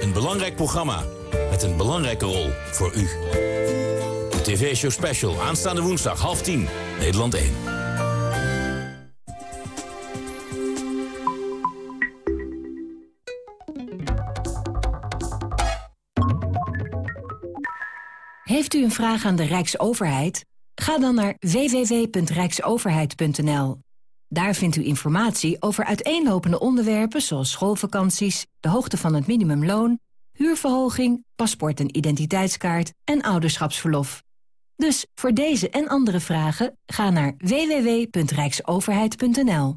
Een belangrijk programma met een belangrijke rol voor u. De TV-show Special aanstaande woensdag half tien, Nederland 1. Heeft u een vraag aan de Rijksoverheid? Ga dan naar www.rijksoverheid.nl. Daar vindt u informatie over uiteenlopende onderwerpen zoals schoolvakanties, de hoogte van het minimumloon, huurverhoging, paspoort en identiteitskaart en ouderschapsverlof. Dus voor deze en andere vragen ga naar www.rijksoverheid.nl.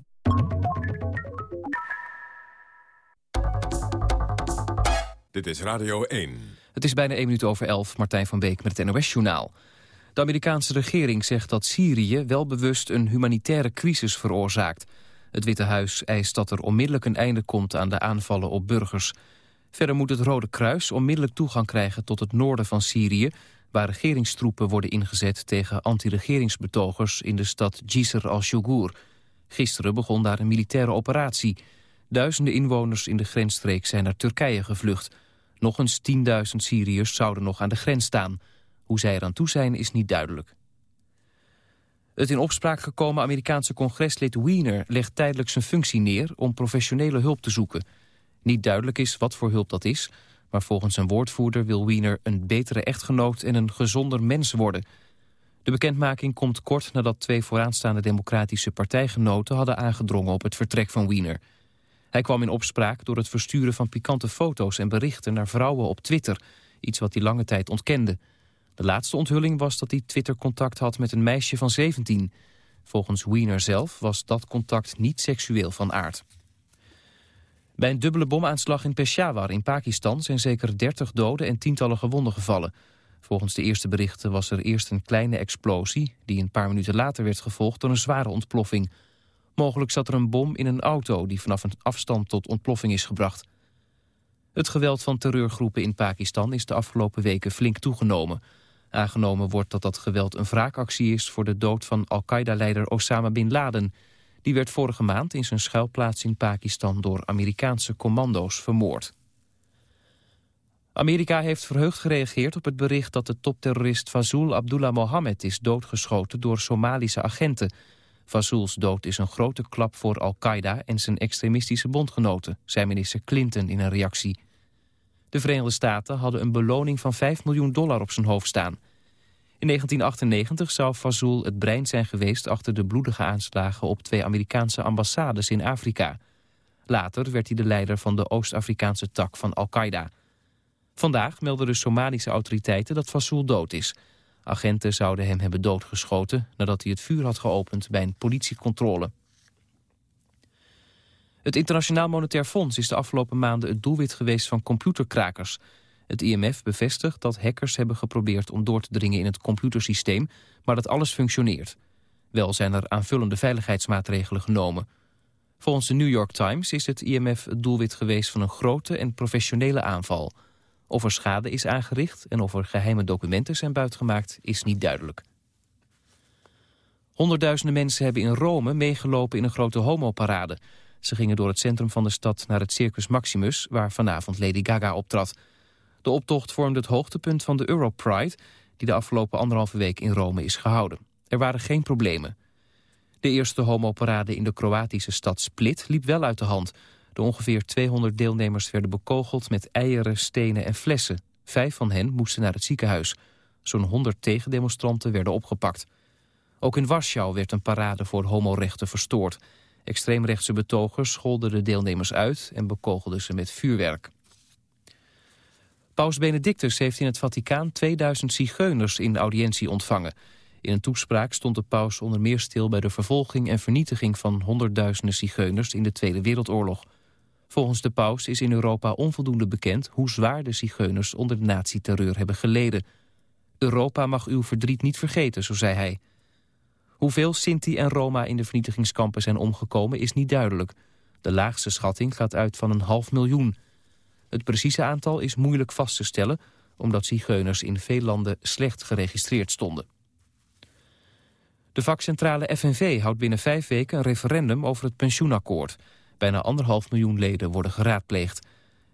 Dit is Radio 1. Het is bijna 1 minuut over 11, Martijn van Beek met het NOS-journaal. De Amerikaanse regering zegt dat Syrië wel bewust een humanitaire crisis veroorzaakt. Het Witte Huis eist dat er onmiddellijk een einde komt aan de aanvallen op burgers. Verder moet het Rode Kruis onmiddellijk toegang krijgen tot het noorden van Syrië... waar regeringstroepen worden ingezet tegen anti-regeringsbetogers in de stad Jisr al-Shugur. Gisteren begon daar een militaire operatie. Duizenden inwoners in de grensstreek zijn naar Turkije gevlucht. Nog eens 10.000 Syriërs zouden nog aan de grens staan... Hoe zij eraan toe zijn is niet duidelijk. Het in opspraak gekomen Amerikaanse congreslid Wiener legt tijdelijk zijn functie neer om professionele hulp te zoeken. Niet duidelijk is wat voor hulp dat is, maar volgens zijn woordvoerder wil Wiener een betere echtgenoot en een gezonder mens worden. De bekendmaking komt kort nadat twee vooraanstaande democratische partijgenoten hadden aangedrongen op het vertrek van Wiener. Hij kwam in opspraak door het versturen van pikante foto's en berichten naar vrouwen op Twitter, iets wat hij lange tijd ontkende. De laatste onthulling was dat hij Twitter-contact had met een meisje van 17. Volgens Wiener zelf was dat contact niet seksueel van aard. Bij een dubbele bomaanslag in Peshawar in Pakistan zijn zeker 30 doden en tientallen gewonden gevallen. Volgens de eerste berichten was er eerst een kleine explosie... die een paar minuten later werd gevolgd door een zware ontploffing. Mogelijk zat er een bom in een auto die vanaf een afstand tot ontploffing is gebracht. Het geweld van terreurgroepen in Pakistan is de afgelopen weken flink toegenomen... Aangenomen wordt dat dat geweld een wraakactie is voor de dood van Al-Qaeda-leider Osama Bin Laden. Die werd vorige maand in zijn schuilplaats in Pakistan door Amerikaanse commando's vermoord. Amerika heeft verheugd gereageerd op het bericht dat de topterrorist Fazul Abdullah Mohammed is doodgeschoten door Somalische agenten. Fazul's dood is een grote klap voor Al-Qaeda en zijn extremistische bondgenoten, zei minister Clinton in een reactie. De Verenigde Staten hadden een beloning van 5 miljoen dollar op zijn hoofd staan. In 1998 zou Fazul het brein zijn geweest achter de bloedige aanslagen op twee Amerikaanse ambassades in Afrika. Later werd hij de leider van de Oost-Afrikaanse tak van Al-Qaeda. Vandaag melden de Somalische autoriteiten dat Fazul dood is. Agenten zouden hem hebben doodgeschoten nadat hij het vuur had geopend bij een politiecontrole. Het Internationaal Monetair Fonds is de afgelopen maanden het doelwit geweest van computerkrakers. Het IMF bevestigt dat hackers hebben geprobeerd om door te dringen in het computersysteem, maar dat alles functioneert. Wel zijn er aanvullende veiligheidsmaatregelen genomen. Volgens de New York Times is het IMF het doelwit geweest van een grote en professionele aanval. Of er schade is aangericht en of er geheime documenten zijn buitgemaakt is niet duidelijk. Honderdduizenden mensen hebben in Rome meegelopen in een grote homoparade. Ze gingen door het centrum van de stad naar het Circus Maximus... waar vanavond Lady Gaga optrad. De optocht vormde het hoogtepunt van de Europride... die de afgelopen anderhalve week in Rome is gehouden. Er waren geen problemen. De eerste homoparade in de Kroatische stad Split liep wel uit de hand. De ongeveer 200 deelnemers werden bekogeld met eieren, stenen en flessen. Vijf van hen moesten naar het ziekenhuis. Zo'n 100 tegendemonstranten werden opgepakt. Ook in Warschau werd een parade voor homorechten verstoord. Extreemrechtse betogers scholden de deelnemers uit en bekogelden ze met vuurwerk. Paus Benedictus heeft in het Vaticaan 2000 zigeuners in audiëntie ontvangen. In een toespraak stond de paus onder meer stil bij de vervolging en vernietiging van honderdduizenden zigeuners in de Tweede Wereldoorlog. Volgens de paus is in Europa onvoldoende bekend hoe zwaar de zigeuners onder de nazi-terreur hebben geleden. Europa mag uw verdriet niet vergeten, zo zei hij. Hoeveel Sinti en Roma in de vernietigingskampen zijn omgekomen is niet duidelijk. De laagste schatting gaat uit van een half miljoen. Het precieze aantal is moeilijk vast te stellen... omdat zigeuners in veel landen slecht geregistreerd stonden. De vakcentrale FNV houdt binnen vijf weken een referendum over het pensioenakkoord. Bijna anderhalf miljoen leden worden geraadpleegd.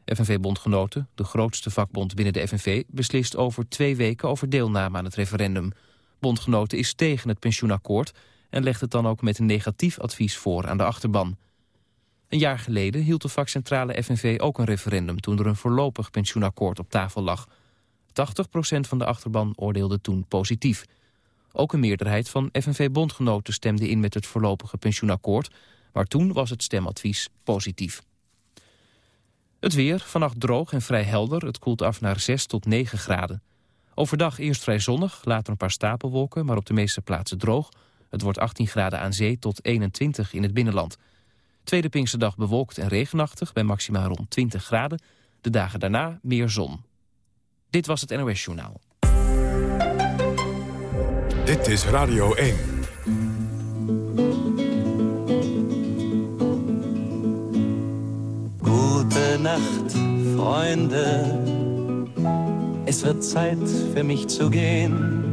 FNV-bondgenoten, de grootste vakbond binnen de FNV... beslist over twee weken over deelname aan het referendum. Bondgenoten is tegen het pensioenakkoord... en legt het dan ook met een negatief advies voor aan de achterban. Een jaar geleden hield de vakcentrale FNV ook een referendum... toen er een voorlopig pensioenakkoord op tafel lag. 80% van de achterban oordeelde toen positief. Ook een meerderheid van FNV-bondgenoten stemde in met het voorlopige pensioenakkoord... maar toen was het stemadvies positief. Het weer, vannacht droog en vrij helder. Het koelt af naar 6 tot 9 graden. Overdag eerst vrij zonnig, later een paar stapelwolken... maar op de meeste plaatsen droog. Het wordt 18 graden aan zee tot 21 in het binnenland. Tweede Pinksterdag bewolkt en regenachtig... bij maximaal rond 20 graden. De dagen daarna meer zon. Dit was het NOS Journaal. Dit is Radio 1. Gute Nacht, Freunde. Es wird Zeit für mich zu gehen.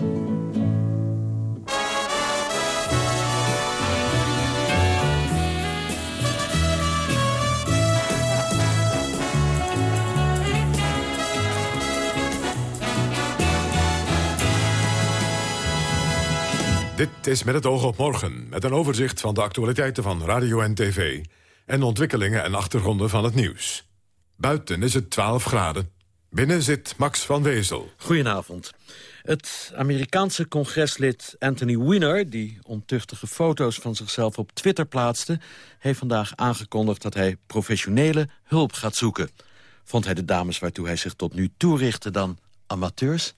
Dit is met het oog op morgen, met een overzicht van de actualiteiten van radio en tv... en ontwikkelingen en achtergronden van het nieuws. Buiten is het 12 graden. Binnen zit Max van Wezel. Goedenavond. Het Amerikaanse congreslid Anthony Weiner... die ontuchtige foto's van zichzelf op Twitter plaatste... heeft vandaag aangekondigd dat hij professionele hulp gaat zoeken. Vond hij de dames waartoe hij zich tot nu toerichtte dan amateurs?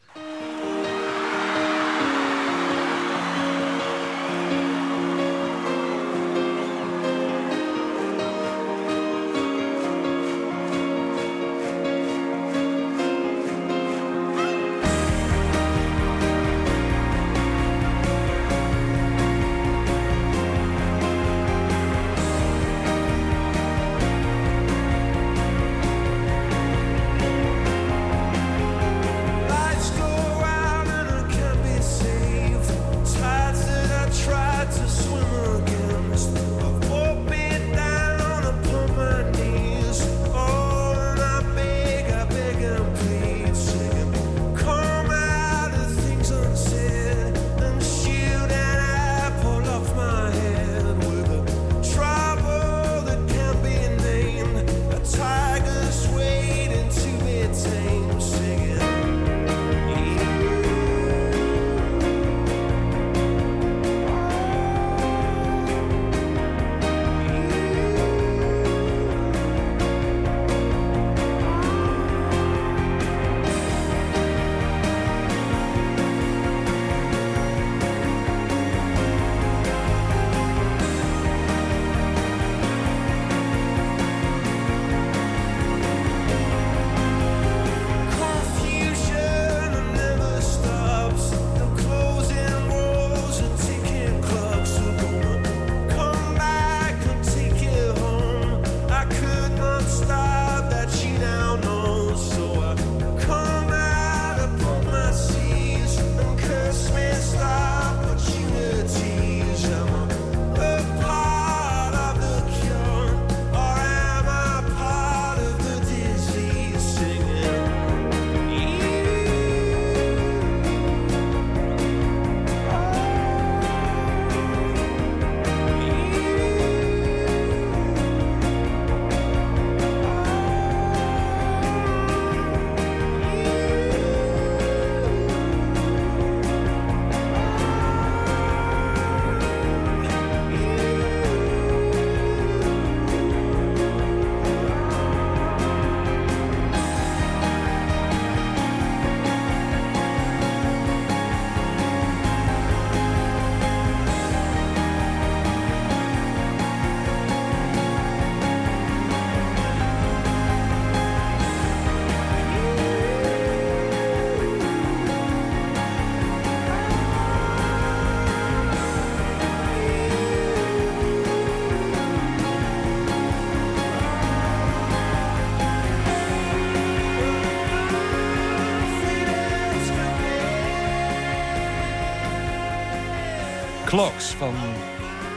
Clocks van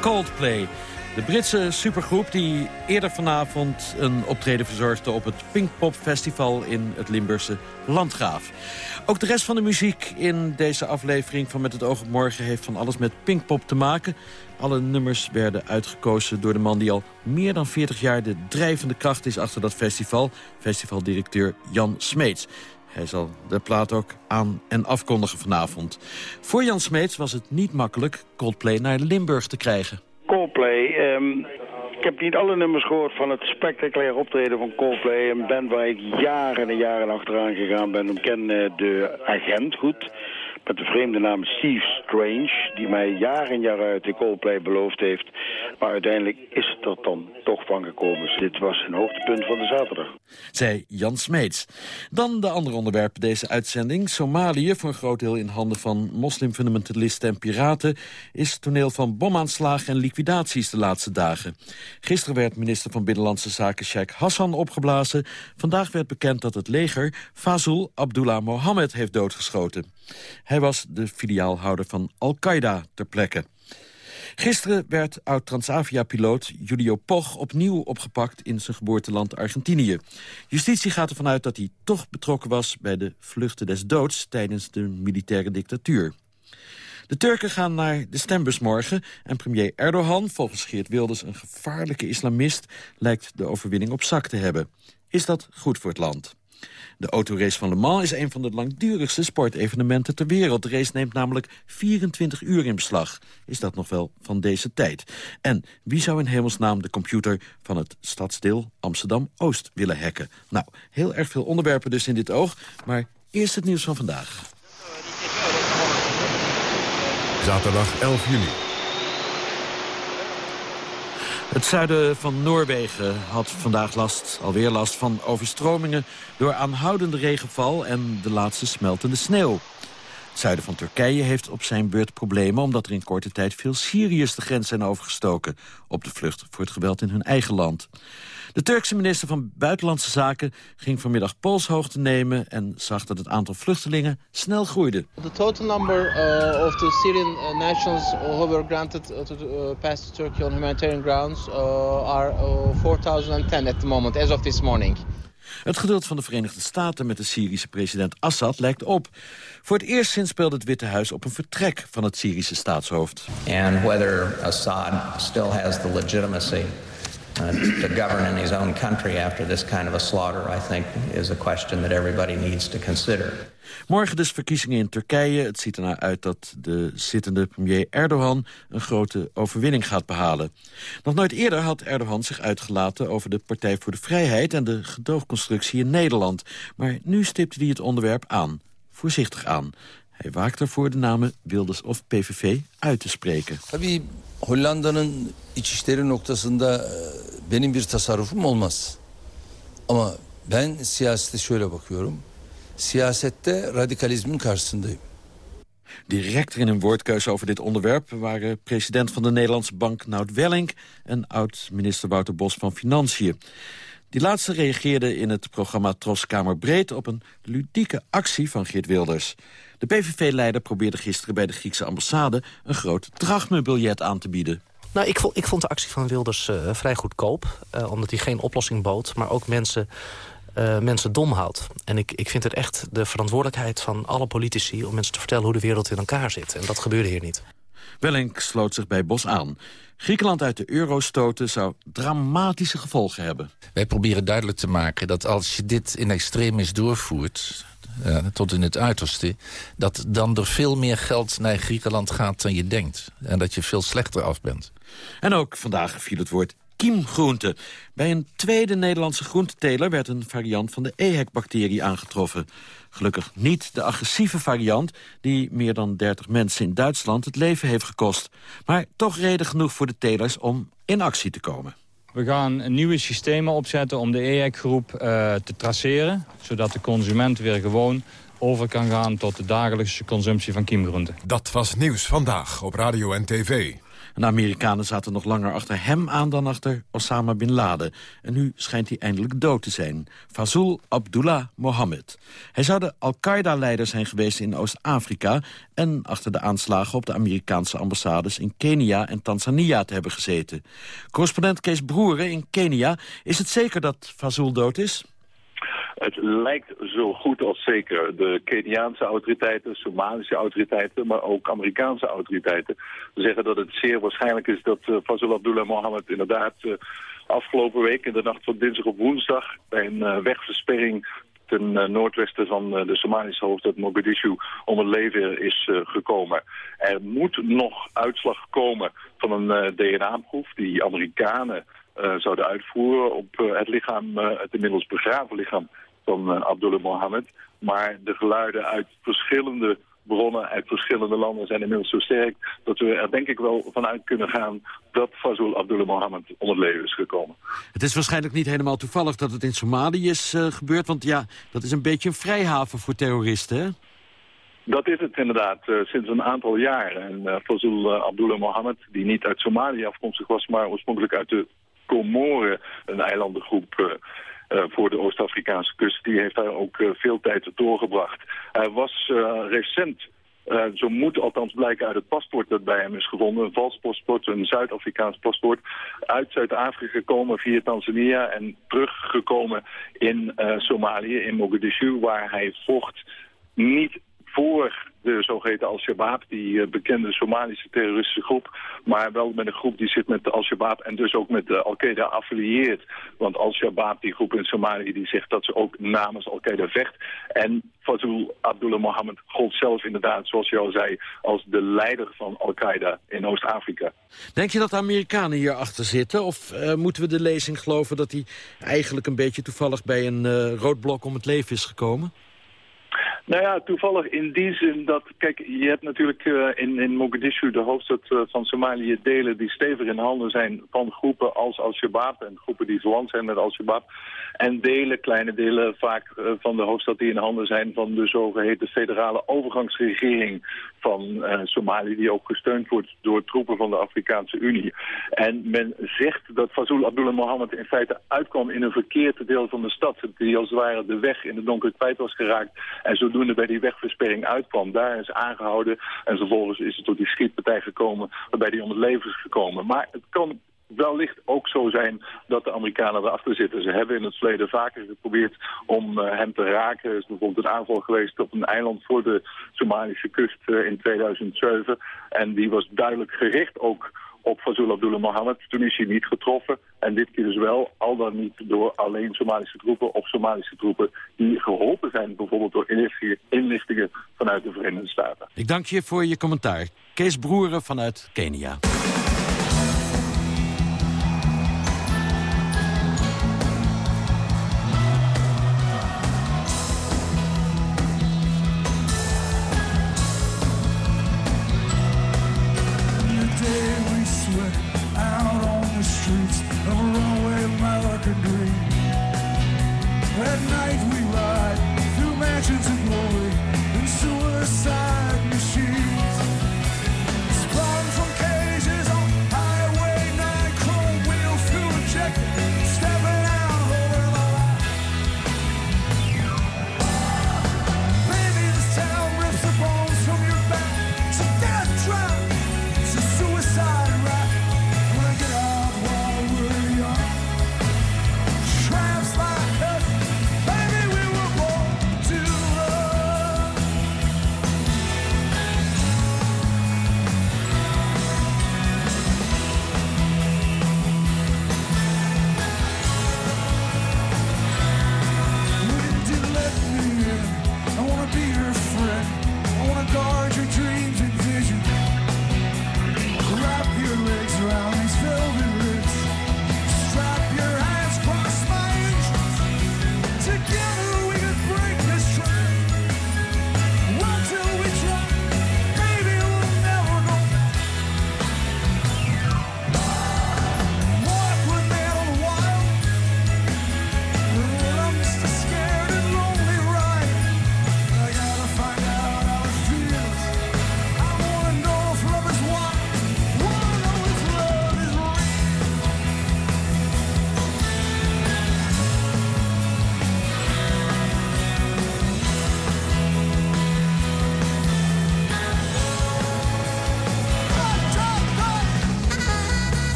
Coldplay. De Britse supergroep die eerder vanavond een optreden verzorgde... op het Pinkpop Festival in het Limburgse Landgraaf. Ook de rest van de muziek in deze aflevering van Met het oog op morgen... heeft van alles met Pinkpop te maken. Alle nummers werden uitgekozen door de man die al meer dan 40 jaar... de drijvende kracht is achter dat festival, festivaldirecteur Jan Smeets. Hij zal de plaat ook aan en afkondigen vanavond. Voor Jan Smeets was het niet makkelijk Coldplay naar Limburg te krijgen. Coldplay, um, ik heb niet alle nummers gehoord van het spectaculaire optreden van Coldplay. Een band waar ik jaren en jaren achteraan gegaan ben. Ik ken uh, de agent goed met de vreemde naam Steve Strange... die mij jaar in jaar uit de Coldplay beloofd heeft. Maar uiteindelijk is het er dan toch van gekomen. Dus dit was een hoogtepunt van de zaterdag. Zei Jan Smeets. Dan de andere onderwerpen deze uitzending. Somalië, voor een groot deel in handen van moslimfundamentalisten en piraten... is toneel van bomaanslagen en liquidaties de laatste dagen. Gisteren werd minister van Binnenlandse Zaken Sheikh Hassan opgeblazen. Vandaag werd bekend dat het leger Fazul Abdullah Mohammed heeft doodgeschoten. Hij was de filiaalhouder van Al-Qaeda ter plekke. Gisteren werd oud-Transavia-piloot Julio Poch opnieuw opgepakt in zijn geboorteland Argentinië. Justitie gaat ervan uit dat hij toch betrokken was bij de vluchten des doods tijdens de militaire dictatuur. De Turken gaan naar de stembus morgen en premier Erdogan, volgens Geert Wilders een gevaarlijke islamist, lijkt de overwinning op zak te hebben. Is dat goed voor het land? De autorace van Le Mans is een van de langdurigste sportevenementen ter wereld. De race neemt namelijk 24 uur in beslag. Is dat nog wel van deze tijd? En wie zou in hemelsnaam de computer van het stadsdeel Amsterdam-Oost willen hacken? Nou, heel erg veel onderwerpen dus in dit oog. Maar eerst het nieuws van vandaag. Zaterdag 11 juni. Het zuiden van Noorwegen had vandaag last, alweer last van overstromingen... door aanhoudende regenval en de laatste smeltende sneeuw. Het zuiden van Turkije heeft op zijn beurt problemen... omdat er in korte tijd veel Syriërs de grens zijn overgestoken... op de vlucht voor het geweld in hun eigen land. De Turkse minister van Buitenlandse Zaken ging vanmiddag polshoogte nemen... en zag dat het aantal vluchtelingen snel groeide. The total number uh, of the Syrian uh, nationals who were granted uh, to uh, pass to Turkey on humanitarian grounds uh, are 4010 at the moment, as of this morning. Het geduld van de Verenigde Staten met de Syrische president Assad lijkt op. Voor het eerst sinds speelde het Witte Huis op een vertrek van het Syrische staatshoofd. And whether Assad still has the legitimacy uh, to govern in his own country after this kind of a slaughter, I think, is a question that everybody needs to consider. Morgen dus verkiezingen in Turkije. Het ziet ernaar uit dat de zittende premier Erdogan een grote overwinning gaat behalen. Nog nooit eerder had Erdogan zich uitgelaten over de Partij voor de Vrijheid en de gedoogconstructie in Nederland. Maar nu stipte hij het onderwerp aan. Voorzichtig aan. Hij waakt ervoor de namen Wilders of PVV uit te spreken. Tabii Hollanda'nın içişleri noktasında benim bir tasarrufum olmaz. Ama ben siyasete şöyle bakıyorum. Siyasette radikalismin karşısındayım. Direct in een woordkeuze over dit onderwerp waren president van de Nederlandse Bank Nout Welling en oud-minister Wouter Bos van Financiën. Die laatste reageerde in het programma Tros Kamer Breed op een ludieke actie van Geert Wilders. De PVV-leider probeerde gisteren bij de Griekse ambassade een groot drachmebiljet aan te bieden. Nou, ik vond, ik vond de actie van Wilders uh, vrij goedkoop. Uh, omdat hij geen oplossing bood, maar ook mensen, uh, mensen dom houdt. En ik, ik vind het echt de verantwoordelijkheid van alle politici... om mensen te vertellen hoe de wereld in elkaar zit. En dat gebeurde hier niet. Wellink sloot zich bij Bos aan. Griekenland uit de euro stoten zou dramatische gevolgen hebben. Wij proberen duidelijk te maken dat als je dit in extremis doorvoert... Uh, tot in het uiterste... dat dan er veel meer geld naar Griekenland gaat dan je denkt. En dat je veel slechter af bent. En ook vandaag viel het woord kiemgroente. Bij een tweede Nederlandse groenteteler werd een variant van de EHEC-bacterie aangetroffen. Gelukkig niet de agressieve variant die meer dan 30 mensen in Duitsland het leven heeft gekost. Maar toch reden genoeg voor de telers om in actie te komen. We gaan nieuwe systemen opzetten om de EHEC-groep uh, te traceren... zodat de consument weer gewoon over kan gaan tot de dagelijkse consumptie van kiemgroenten. Dat was Nieuws Vandaag op Radio en TV. De Amerikanen zaten nog langer achter hem aan dan achter Osama Bin Laden. En nu schijnt hij eindelijk dood te zijn. Fazul Abdullah Mohammed. Hij zou de Al-Qaeda-leider zijn geweest in Oost-Afrika... en achter de aanslagen op de Amerikaanse ambassades in Kenia en Tanzania te hebben gezeten. Correspondent Kees Broeren in Kenia. Is het zeker dat Fazul dood is? Het lijkt zo goed als zeker. De Keniaanse autoriteiten, Somalische autoriteiten, maar ook Amerikaanse autoriteiten zeggen dat het zeer waarschijnlijk is dat uh, Fazul Abdullah Mohammed inderdaad uh, afgelopen week in de nacht van dinsdag op woensdag bij een uh, wegversperring ten noordwesten van de Somalische hoofdstad Mogadishu om het leven is gekomen. Er moet nog uitslag komen van een DNA-proef die Amerikanen zouden uitvoeren op het lichaam, het inmiddels begraven lichaam van uh, Abdullah Mohammed. Maar de geluiden uit verschillende bronnen uit verschillende landen zijn inmiddels zo sterk... dat we er denk ik wel vanuit kunnen gaan dat Fazul Abdullah Mohammed om het leven is gekomen. Het is waarschijnlijk niet helemaal toevallig dat het in Somalië is uh, gebeurd... want ja, dat is een beetje een vrijhaven voor terroristen, hè? Dat is het inderdaad, uh, sinds een aantal jaren. En uh, Fazul Abdullah Mohammed, die niet uit Somalië afkomstig was... maar oorspronkelijk uit de Comoren, een eilandengroep voor de Oost-Afrikaanse kust. Die heeft daar ook uh, veel tijd doorgebracht. Hij was uh, recent, zo moet althans blijken uit het paspoort dat bij hem is gevonden, een vals paspoort, een Zuid-Afrikaans paspoort, uit Zuid-Afrika gekomen via Tanzania en teruggekomen in Somalië, in Mogadishu, waar hij vocht niet voor de zogeheten Al-Shabaab, die uh, bekende Somalische terroristische groep. Maar wel met een groep die zit met Al-Shabaab en dus ook met de Al-Qaeda affilieert. Want Al-Shabaab, die groep in Somalië, die zegt dat ze ook namens Al-Qaeda vecht. En Fazul Abdullah Mohammed gold zelf inderdaad, zoals je al zei, als de leider van Al-Qaeda in Oost-Afrika. Denk je dat de Amerikanen hierachter zitten? Of uh, moeten we de lezing geloven dat hij eigenlijk een beetje toevallig bij een uh, rood blok om het leven is gekomen? Nou ja, toevallig in die zin dat, kijk, je hebt natuurlijk uh, in, in Mogadishu, de hoofdstad uh, van Somalië, delen die stevig in handen zijn van groepen als Al-Shabaab en groepen die verwant zijn met Al-Shabaab. En delen, kleine delen vaak uh, van de hoofdstad die in handen zijn van de zogeheten federale overgangsregering van Somalië, die ook gesteund wordt door troepen van de Afrikaanse Unie. En men zegt dat Fazul Abdullah Mohammed in feite uitkwam in een verkeerd deel van de stad, die als het ware de weg in de donker kwijt was geraakt en zo zodoende bij die wegversperring uitkwam. Daar is aangehouden en vervolgens is het tot die schietpartij gekomen waarbij hij om het leven is gekomen. Maar het kan wellicht ook zo zijn dat de Amerikanen erachter zitten. Ze hebben in het verleden vaker geprobeerd om uh, hem te raken. Er is bijvoorbeeld een aanval geweest op een eiland voor de Somalische kust uh, in 2007. En die was duidelijk gericht ook op Fazul Abdullah Mohammed. Toen is hij niet getroffen. En dit keer dus wel, al dan niet door alleen Somalische troepen of Somalische troepen... die geholpen zijn bijvoorbeeld door inlichtingen vanuit de Verenigde Staten. Ik dank je voor je commentaar. Kees Broeren vanuit Kenia.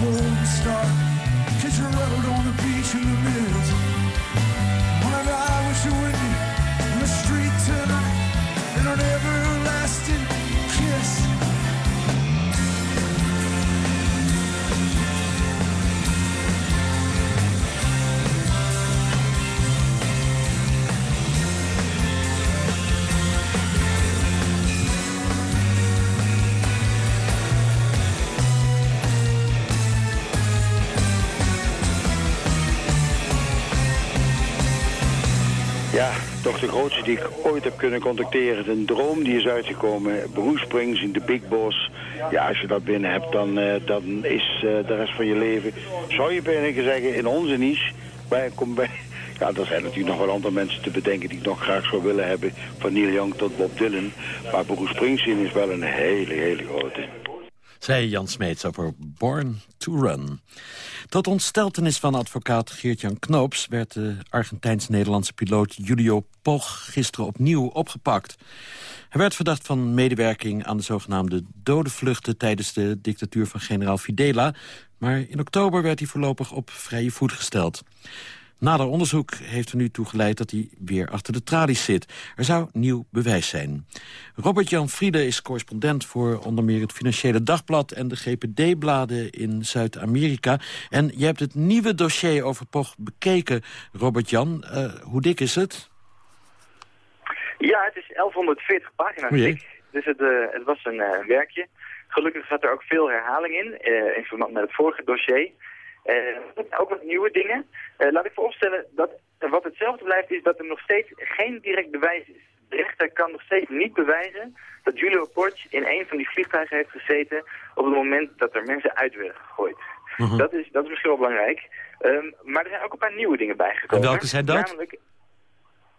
where you start. Cause you're out on the grootste die ik ooit heb kunnen contacteren. Een droom die is uitgekomen. Bruce Springsteen, de Big Boss. Ja, als je dat binnen hebt, dan, uh, dan is uh, de rest van je leven... zou je bijna zeggen, in onze niche... Bij, kom bij, ja, er zijn natuurlijk nog wel andere mensen te bedenken die ik nog graag zou willen hebben. Van Neil Young tot Bob Dylan. Maar Bruce Springsteen is wel een hele, hele grote. Zei Jan Smeets over Born to Run. Tot ontsteltenis van advocaat Geert-Jan Knoops... werd de Argentijns-Nederlandse piloot Julio Poch gisteren opnieuw opgepakt. Hij werd verdacht van medewerking aan de zogenaamde dode vluchten... tijdens de dictatuur van generaal Fidela. Maar in oktober werd hij voorlopig op vrije voet gesteld. Nader onderzoek heeft er nu toe geleid dat hij weer achter de tralies zit. Er zou nieuw bewijs zijn. Robert-Jan Friede is correspondent voor onder meer het Financiële Dagblad... en de GPD-bladen in Zuid-Amerika. En je hebt het nieuwe dossier over Poch bekeken, Robert-Jan. Uh, hoe dik is het? Ja, het is 1140 pagina's dik. Dus het, uh, het was een uh, werkje. Gelukkig zat er ook veel herhaling in, in verband met het vorige dossier... Uh, ook wat nieuwe dingen. Uh, laat ik vooropstellen dat wat hetzelfde blijft is dat er nog steeds geen direct bewijs is. De rechter kan nog steeds niet bewijzen dat Julio Porch in een van die vliegtuigen heeft gezeten op het moment dat er mensen uit werden gegooid. Uh dat, is, dat is misschien wel belangrijk. Um, maar er zijn ook een paar nieuwe dingen bijgekomen. En welke zijn dat? Namelijk,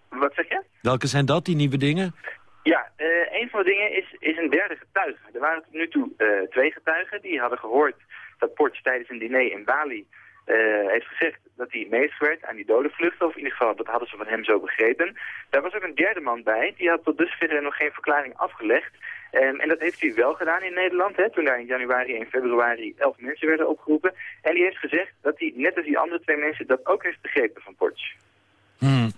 wat zeg je? Welke zijn dat, die nieuwe dingen? Ja, uh, een van de dingen is, is een derde getuige. Er waren tot nu toe twee getuigen die hadden gehoord dat Porch tijdens een diner in Bali uh, heeft gezegd dat hij mee heeft gewerkt aan die dodenvluchten. Of in ieder geval, dat hadden ze van hem zo begrepen. Daar was ook een derde man bij. Die had tot dusver nog geen verklaring afgelegd. Um, en dat heeft hij wel gedaan in Nederland. Hè, toen daar in januari en februari elf mensen werden opgeroepen. En die heeft gezegd dat hij, net als die andere twee mensen, dat ook heeft begrepen van Porch. Hmm.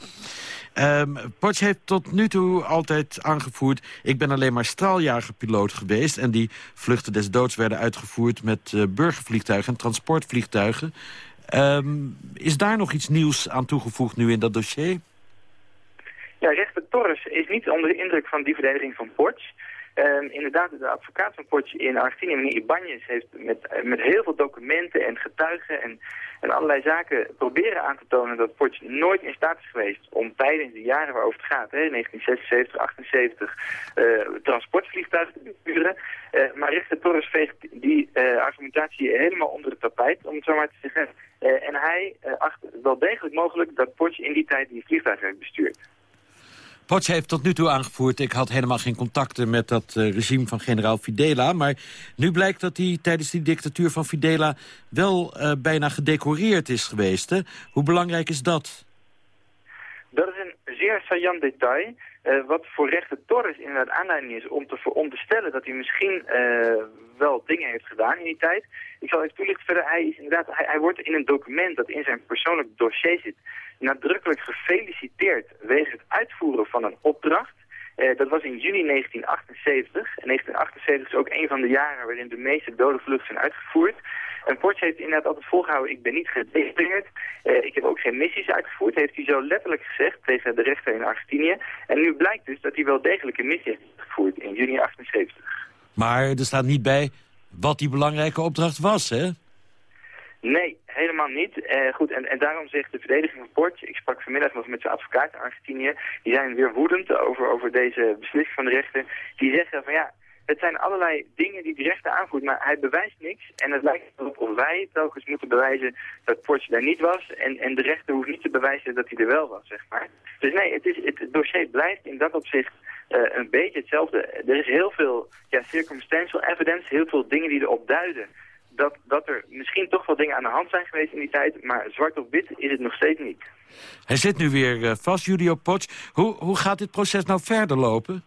Um, heeft tot nu toe altijd aangevoerd... ik ben alleen maar straaljagerpiloot geweest... en die vluchten des doods werden uitgevoerd met uh, burgervliegtuigen en transportvliegtuigen. Um, is daar nog iets nieuws aan toegevoegd nu in dat dossier? Ja, rechter Torres is niet onder de indruk van die verdediging van Potsch. Um, inderdaad, de advocaat van Potsch in Argentinië, meneer Ibanez, heeft met, met heel veel documenten en getuigen en, en allerlei zaken proberen aan te tonen dat Potsch nooit in staat is geweest om tijdens de jaren waarover het gaat, hè, 1976, 78, uh, transportvliegtuigen te besturen. Uh, maar rechter Torres veegt die argumentatie helemaal onder het tapijt, om het zo maar te zeggen. En hij acht wel degelijk mogelijk dat Potsch in die tijd die vliegtuigen heeft bestuurd. Potsch heeft tot nu toe aangevoerd... ik had helemaal geen contacten met dat uh, regime van generaal Fidela. Maar nu blijkt dat hij tijdens die dictatuur van Fidela... wel uh, bijna gedecoreerd is geweest. Hè? Hoe belangrijk is dat? Dat is een zeer saillant detail. Uh, wat voor rechter Torres inderdaad aanleiding is om te veronderstellen dat hij misschien uh, wel dingen heeft gedaan in die tijd. Ik zal even toelichten verder. Hij, is inderdaad, hij, hij wordt in een document dat in zijn persoonlijk dossier zit nadrukkelijk gefeliciteerd wegens het uitvoeren van een opdracht. Uh, dat was in juni 1978. En 1978 is ook een van de jaren waarin de meeste dode vluchten zijn uitgevoerd. En Porsche heeft inderdaad altijd volgehouden, ik ben niet gedetineerd. Uh, ik heb ook geen missies uitgevoerd. Heeft hij zo letterlijk gezegd tegen de rechter in Argentinië. En nu blijkt dus dat hij wel degelijk een missie heeft uitgevoerd in juni 1978. Maar er staat niet bij wat die belangrijke opdracht was, hè? Nee, helemaal niet. Uh, goed, en, en daarom zegt de verdediging van Port, ik sprak vanmiddag nog met zijn advocaat in Argentinië, die zijn weer woedend over, over deze beslissing van de rechter. Die zeggen van ja, het zijn allerlei dingen die de rechter aanvoert, maar hij bewijst niks. En het lijkt erop of wij telkens moeten bewijzen dat Porsche daar niet was. En, en de rechter hoeft niet te bewijzen dat hij er wel was, zeg maar. Dus nee, het, is, het dossier blijft in dat opzicht uh, een beetje hetzelfde. Er is heel veel ja, circumstantial evidence, heel veel dingen die erop duiden dat, dat er misschien toch wel dingen aan de hand zijn geweest in die tijd, maar zwart op wit is het nog steeds niet. Hij zit nu weer uh, vast, Julio Potsch. Hoe, hoe gaat dit proces nou verder lopen?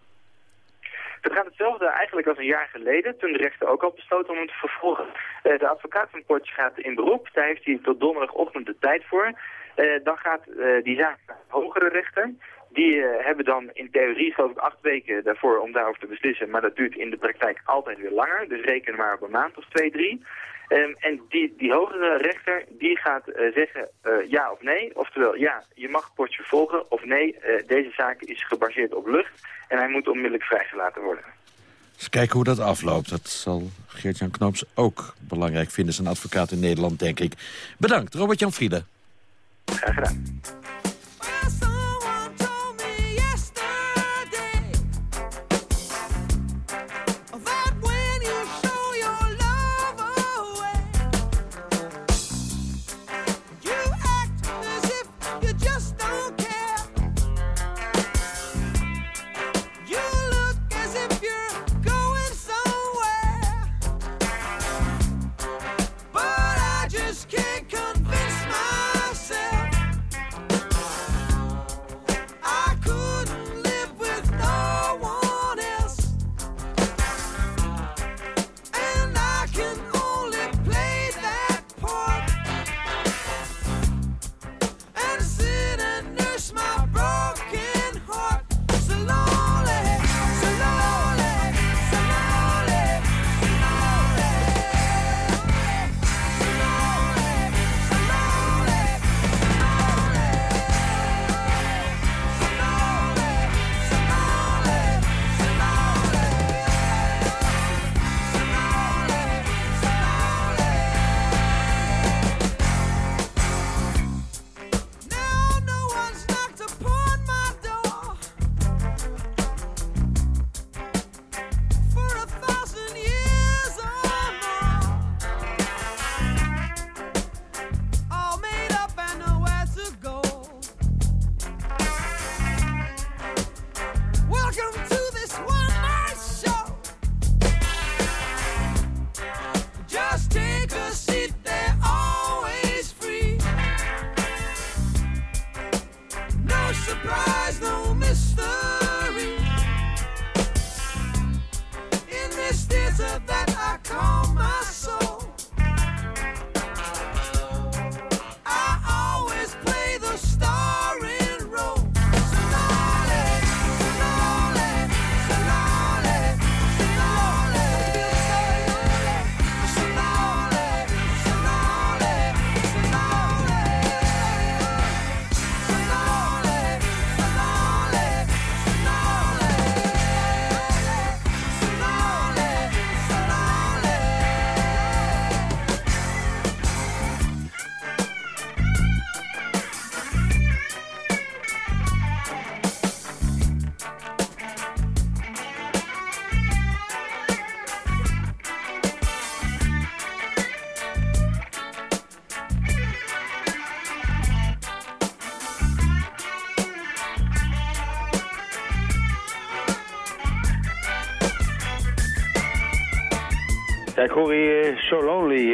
Het gaat hetzelfde eigenlijk als een jaar geleden, toen de rechter ook al besloten om hem te vervolgen. Uh, de advocaat van Potsch gaat in beroep, daar heeft hij tot donderdagochtend de tijd voor. Uh, dan gaat die zaak naar hogere rechter. Die uh, hebben dan in theorie geloof ik acht weken daarvoor om daarover te beslissen. Maar dat duurt in de praktijk altijd weer langer. Dus reken maar op een maand of twee, drie. Um, en die, die hogere rechter die gaat uh, zeggen uh, ja of nee. Oftewel ja, je mag Potsch vervolgen. Of nee, deze zaak is gebaseerd op lucht. En hij moet onmiddellijk vrijgelaten worden. Eens kijken hoe dat afloopt. Dat zal Geert-Jan Knoops ook belangrijk vinden. Zijn advocaat in Nederland, denk ik. Bedankt, Robert-Jan Friede. Graag gedaan.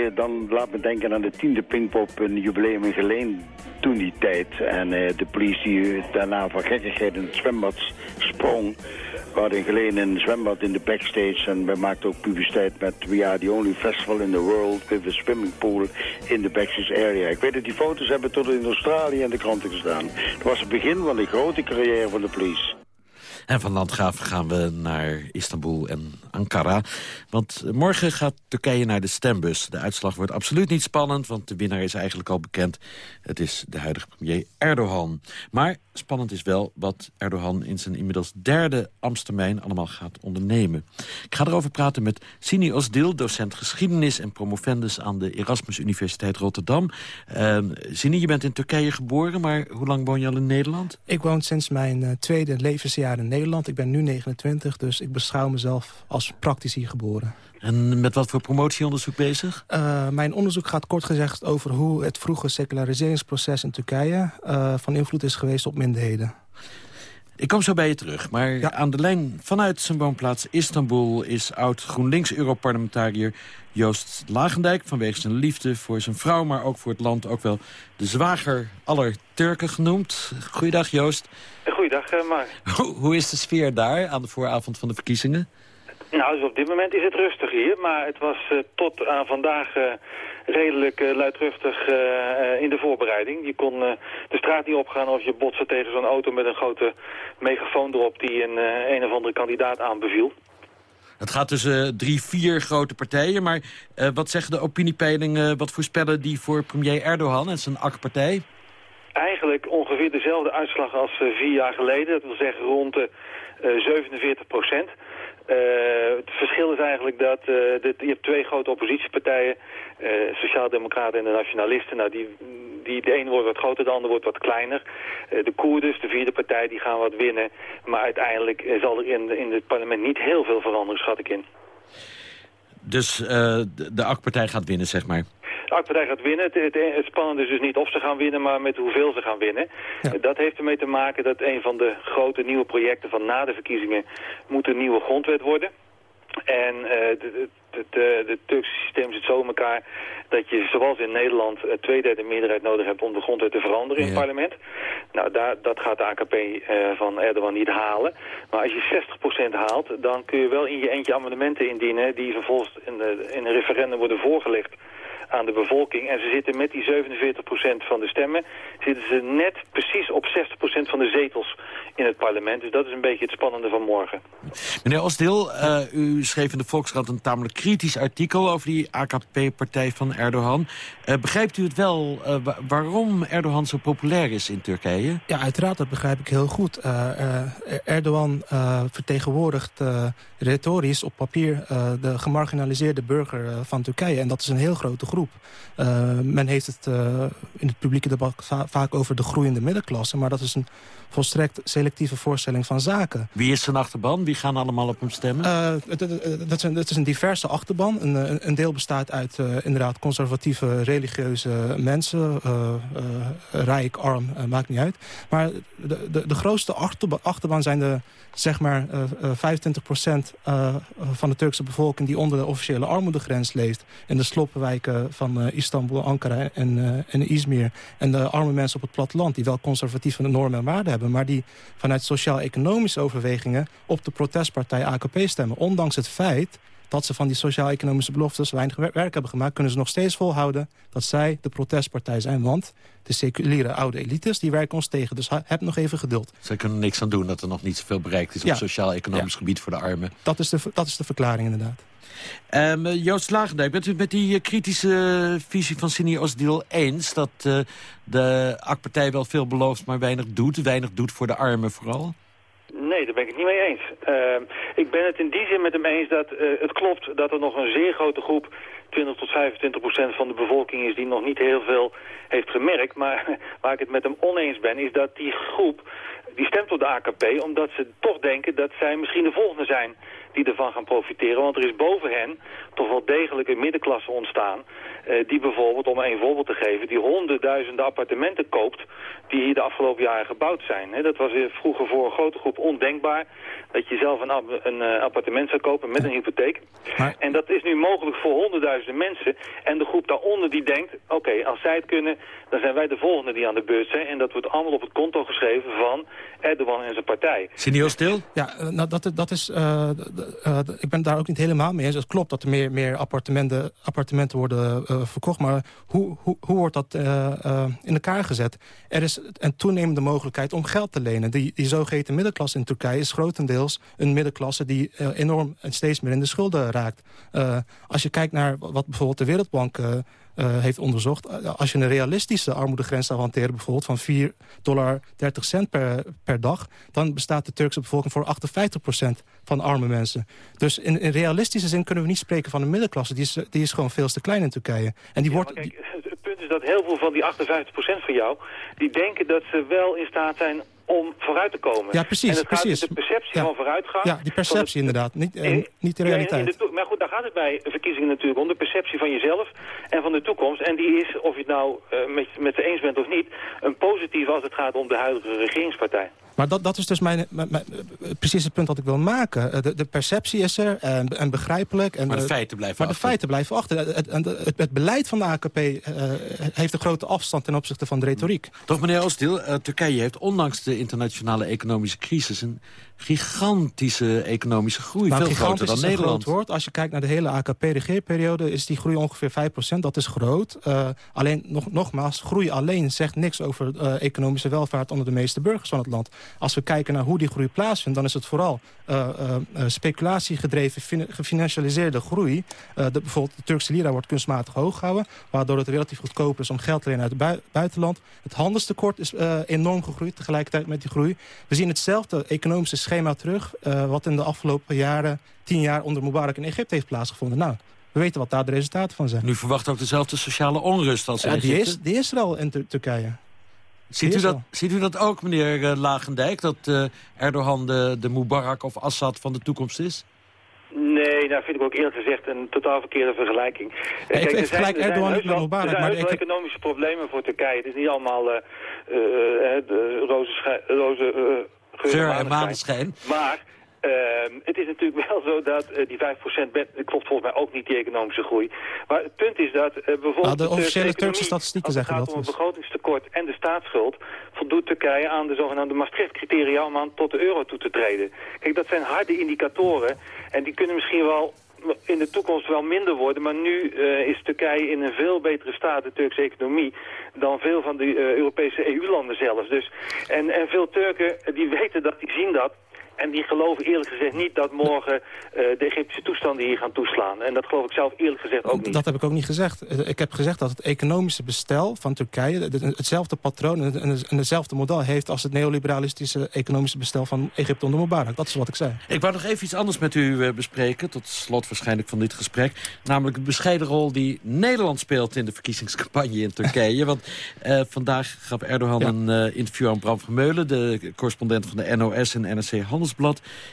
Eh, dan laat me denken aan de tiende Pinkpop, een jubileum in Geleen toen die tijd. En uh, de police die daarna van gekkigheid in het zwembad sprong. We hadden Geleen een zwembad in de backstage en we maakten ook publiciteit met We are the only festival in the world with a swimming pool in the backstage area. Ik weet dat die foto's hebben tot in Australië in de kranten gestaan. Dat was het begin van de grote carrière van de police. En van Landgraaf gaan we naar Istanbul en Ankara. Want morgen gaat Turkije naar de stembus. De uitslag wordt absoluut niet spannend, want de winnaar is eigenlijk al bekend. Het is de huidige premier Erdogan. Maar spannend is wel wat Erdogan in zijn inmiddels derde ambtstermijn allemaal gaat ondernemen. Ik ga erover praten met Sini Osdil, docent geschiedenis en promovendus aan de Erasmus Universiteit Rotterdam. Uh, Sini, je bent in Turkije geboren, maar hoe lang woon je al in Nederland? Ik woon sinds mijn uh, tweede levensjaar in Nederland. Ik ben nu 29, dus ik beschouw mezelf als praktisch hier geboren. En met wat voor promotieonderzoek bezig? Uh, mijn onderzoek gaat kort gezegd over hoe het vroege seculariseringsproces in Turkije uh, van invloed is geweest op minderheden. Ik kom zo bij je terug, maar ja. aan de lijn vanuit zijn woonplaats Istanbul... is oud-GroenLinks-Europarlementariër Joost Lagendijk... vanwege zijn liefde voor zijn vrouw, maar ook voor het land... ook wel de zwager aller Turken genoemd. Goeiedag, Joost. Goeiedag, uh, Mark. Hoe, hoe is de sfeer daar aan de vooravond van de verkiezingen? Nou, dus op dit moment is het rustig hier, maar het was uh, tot aan vandaag uh, redelijk uh, luidruchtig in de voorbereiding. Je kon de straat niet opgaan of je botste tegen zo'n auto met een grote megafoon erop die een een of andere kandidaat aanbeviel. Het gaat tussen drie, vier grote partijen, maar wat zeggen de opiniepeilingen, wat voorspellen die voor premier Erdogan en zijn AK-partij? Eigenlijk ongeveer dezelfde uitslag als vier jaar geleden, dat wil zeggen rond de 47 procent. Uh, het verschil is eigenlijk dat uh, dit, je hebt twee grote oppositiepartijen, uh, Sociaaldemocraten en de Nationalisten. Nou, die, die, de ene wordt wat groter, de andere wordt wat kleiner. de Koerders, de vierde partij, die gaan wat winnen. Maar uiteindelijk zal er in, in het parlement niet heel veel veranderen, schat ik in. Dus de, de AK-partij gaat winnen, zeg maar? De AK-partij gaat winnen. Het, het, het, spannende is dus niet of ze gaan winnen, maar met hoeveel ze gaan winnen. Ja. Dat heeft ermee te maken dat een van de grote nieuwe projecten van na de verkiezingen moet een nieuwe grondwet worden. En uh, het Turkse systeem zit zo in elkaar dat je zoals in Nederland een tweederde meerderheid nodig hebt om de grondwet te veranderen in het parlement. Nou, daar, dat gaat de AKP uh, van Erdogan niet halen. Maar als je 60% haalt, dan kun je wel in je eentje amendementen indienen die vervolgens in, de, in een referendum worden voorgelegd aan de bevolking. En ze zitten met die 47% van de stemmen, zitten ze net precies op 60% van de zetels in het parlement. Dus dat is een beetje het spannende van morgen. Meneer Osdeel, uh, u schreef in de Volkskrant een tamelijk kritisch artikel over die AKP-partij van Erdogan. Uh, begrijpt u het wel uh, waarom Erdogan zo populair is in Turkije? Ja, uiteraard, dat begrijp ik heel goed. Erdogan vertegenwoordigt retorisch op papier de gemarginaliseerde burger van Turkije. En dat is een heel grote groep. Men heeft het in het publieke debat vaak over de groeiende middenklasse, maar dat is een volstrekt selectieve voorstelling van zaken. Wie is zijn achterban? Wie gaan allemaal op hem stemmen? Uh, het, het, het, is een, diverse achterban. Een, een deel bestaat uit inderdaad conservatieve religieuze mensen. Rijk, arm, maakt niet uit. Maar de, de, de grootste achterban, achterban zijn de zeg maar 25 procent van de Turkse bevolking... die onder de officiële armoedegrens leeft. In de sloppenwijken van Istanbul, Ankara en, en Izmir. En de arme mensen op het platteland... die wel conservatieve normen en waarden hebben... maar die vanuit sociaal-economische overwegingen... op de protestpartij AKP stemmen. Ondanks het feit dat ze van die sociaal-economische beloftes weinig werk hebben gemaakt... kunnen ze nog steeds volhouden dat zij de protestpartij zijn. Want de seculiere oude elites, die werken ons tegen. Dus heb nog even geduld. Zij kunnen niks aan doen dat er nog niet zoveel bereikt is... Ja. op sociaal-economisch ja. gebied voor de armen. Dat is de, dat is de verklaring inderdaad. Um, Joost Lagendijk, bent u met die kritische visie van Sini Osdil eens... dat uh, de AK-partij wel veel belooft, maar weinig doet? Weinig doet voor de armen vooral? Nee, daar ben ik het niet mee eens. Uh, ik ben het in die zin met hem eens dat uh, het klopt dat er nog een zeer grote groep... 20 tot 25 procent van de bevolking is die nog niet heel veel heeft gemerkt. Maar waar ik het met hem oneens ben, is dat die groep... die stemt op de AKP omdat ze toch denken dat zij misschien de volgende zijn die ervan gaan profiteren. Want er is boven hen toch wel degelijk een middenklasse ontstaan... Eh, die bijvoorbeeld, om een voorbeeld te geven, die honderdduizenden appartementen koopt... die hier de afgelopen jaren gebouwd zijn. dat was vroeger voor een grote groep ondenkbaar... dat je zelf een, een eh, appartement zou kopen met een hypotheek. En dat is nu mogelijk voor honderdduizenden mensen. En de groep daaronder die denkt, oké, als zij het kunnen... dan zijn wij de volgende die aan de beurt zijn. En dat wordt allemaal op het konto geschreven van Erdogan en zijn partij. Sinio Stil? Ja, eh, nou, dat, dat is, uh, uh, ik ben daar ook niet helemaal mee eens. Het klopt dat er meer, meer appartementen, appartementen worden verkocht. Maar hoe, hoe, hoe wordt dat in elkaar gezet? Er is een toenemende mogelijkheid om geld te lenen. Die, die zogeheten middenklasse in Turkije is grotendeels een middenklasse... die enorm en steeds meer in de schulden raakt. als je kijkt naar wat bijvoorbeeld de Wereldbank uh, heeft onderzocht. Eh, als je een realistische armoedegrens zou hanteren... bijvoorbeeld van 4,30 dollar cent per, per dag... dan bestaat de Turkse bevolking voor 58% van arme mensen. Dus in, in, realistische zin kunnen we niet spreken van een middenklasse. Die is, die is gewoon veel te klein in Turkije. En die wordt... Kijk, het punt is dat heel veel van die 58% van jou... die denken dat ze wel in staat zijn om vooruit te komen. Ja, precies. En het precies. gaat de perceptie van vooruitgang. Ja, die perceptie inderdaad, niet, eh, niet de realiteit. Ja, maar goed, daar gaat het bij verkiezingen natuurlijk om. De perceptie van jezelf en van de toekomst. En die is, of je het nou uh, met, met ze eens bent of niet, een positief als het gaat om de huidige regeringspartij. Maar dat, dat is dus mijn, mijn, precies het punt dat ik wil maken. Eh, de, de perceptie is er en, en begrijpelijk. En maar de feiten blijven Maar de feiten blijven achter. Het, het, het, beleid van de AKP uh, heeft een grote afstand ten opzichte van de retoriek. Toch meneer Oostil, uh, Turkije heeft ondanks de internationale economische crisis... een gigantische economische groei. Nou, veel groter dan Nederland. Woord. Als je kijkt naar de hele AKP-regeerperiode... is die groei ongeveer 5% Dat is groot. Uh, alleen, nog, nogmaals, groei alleen zegt niks over uh, economische welvaart... onder de meeste burgers van het land. Als we kijken naar hoe die groei plaatsvindt... dan is het vooral uh, speculatiegedreven, gefinancialiseerde groei. de, bijvoorbeeld de Turkse lira wordt kunstmatig hoog gehouden... waardoor het relatief goedkoper is om geld te lenen uit het buitenland. Het handelstekort is enorm gegroeid tegelijkertijd met die groei. We zien hetzelfde economische schema terug... Uh, wat in de afgelopen jaren, tien jaar onder Mubarak in Egypte heeft plaatsgevonden. Nou, we weten wat daar de resultaten van zijn. Nu verwacht ook dezelfde sociale onrust als in ja, die is, die is er al in Turkije. Ziet u, dat, ziet u dat ook, meneer uh, Lagendijk, dat uh, Erdogan de, de Mubarak of Assad van de toekomst is? Nee, dat vind ik ook eerlijk gezegd een totaal verkeerde vergelijking. Ja, Kijk, ik vergelijk Erdogan niet met Mubarak. Er zijn wel economische problemen voor Turkije. Het is niet allemaal uh, de roze, roze geur en maneschijn. Maar uh, het is natuurlijk wel zo dat uh, die 5% bed, klopt volgens mij ook niet die economische groei. Maar het punt is dat uh, bijvoorbeeld... Nou, de officiële Turkse statistieken zeggen dat. Als het gaat om het begrotingstekort en de staatsschuld... voldoet Turkije aan de zogenaamde Maastricht-criteria om aan tot de euro toe te treden. Kijk, dat zijn harde indicatoren en die kunnen misschien wel in de toekomst wel minder worden. Maar nu uh, is Turkije in een veel betere staat, de Turkse economie, dan veel van de uh, Europese EU-landen zelfs. Dus, en, en veel Turken die weten dat, die zien dat. En die geloven eerlijk gezegd niet dat morgen uh, de Egyptische toestanden hier gaan toeslaan. En dat geloof ik zelf eerlijk gezegd ook niet. Dat heb ik ook niet gezegd. Eh, ik heb gezegd dat het economische bestel van Turkije... hetzelfde patroon en hetzelfde model heeft... als het neoliberalistische economische bestel van Egypte onder Mubarak. Dat is wat ik zei. Ik wou nog even iets anders met u uh, bespreken... tot slot waarschijnlijk van dit gesprek. Namelijk de bescheiden rol die Nederland speelt... in de verkiezingscampagne in Turkije. Want uh, vandaag gaf Erdogan ja. een interview aan Bram Vermeulen... de correspondent van de NOS en NRC Handels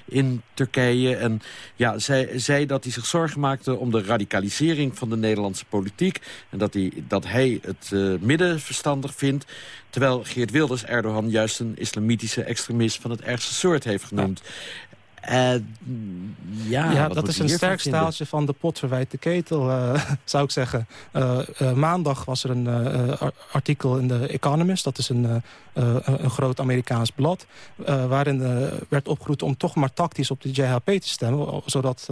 in Turkije. En ja, zij zei dat hij zich zorgen maakte om de radicalisering van de Nederlandse politiek. En dat hij, dat hij het uh, midden verstandig vindt. Terwijl Geert Wilders Erdogan juist een islamitische extremist van het ergste soort heeft genoemd. Uh, ja, ja dat is een sterk staaltje van de pot verwijt de ketel, uh, zou ik zeggen. Uh, maandag was er een artikel in The Economist. Dat is een, een groot Amerikaans blad. waarin werd opgeroepen om toch maar tactisch op de JHP te stemmen. Zodat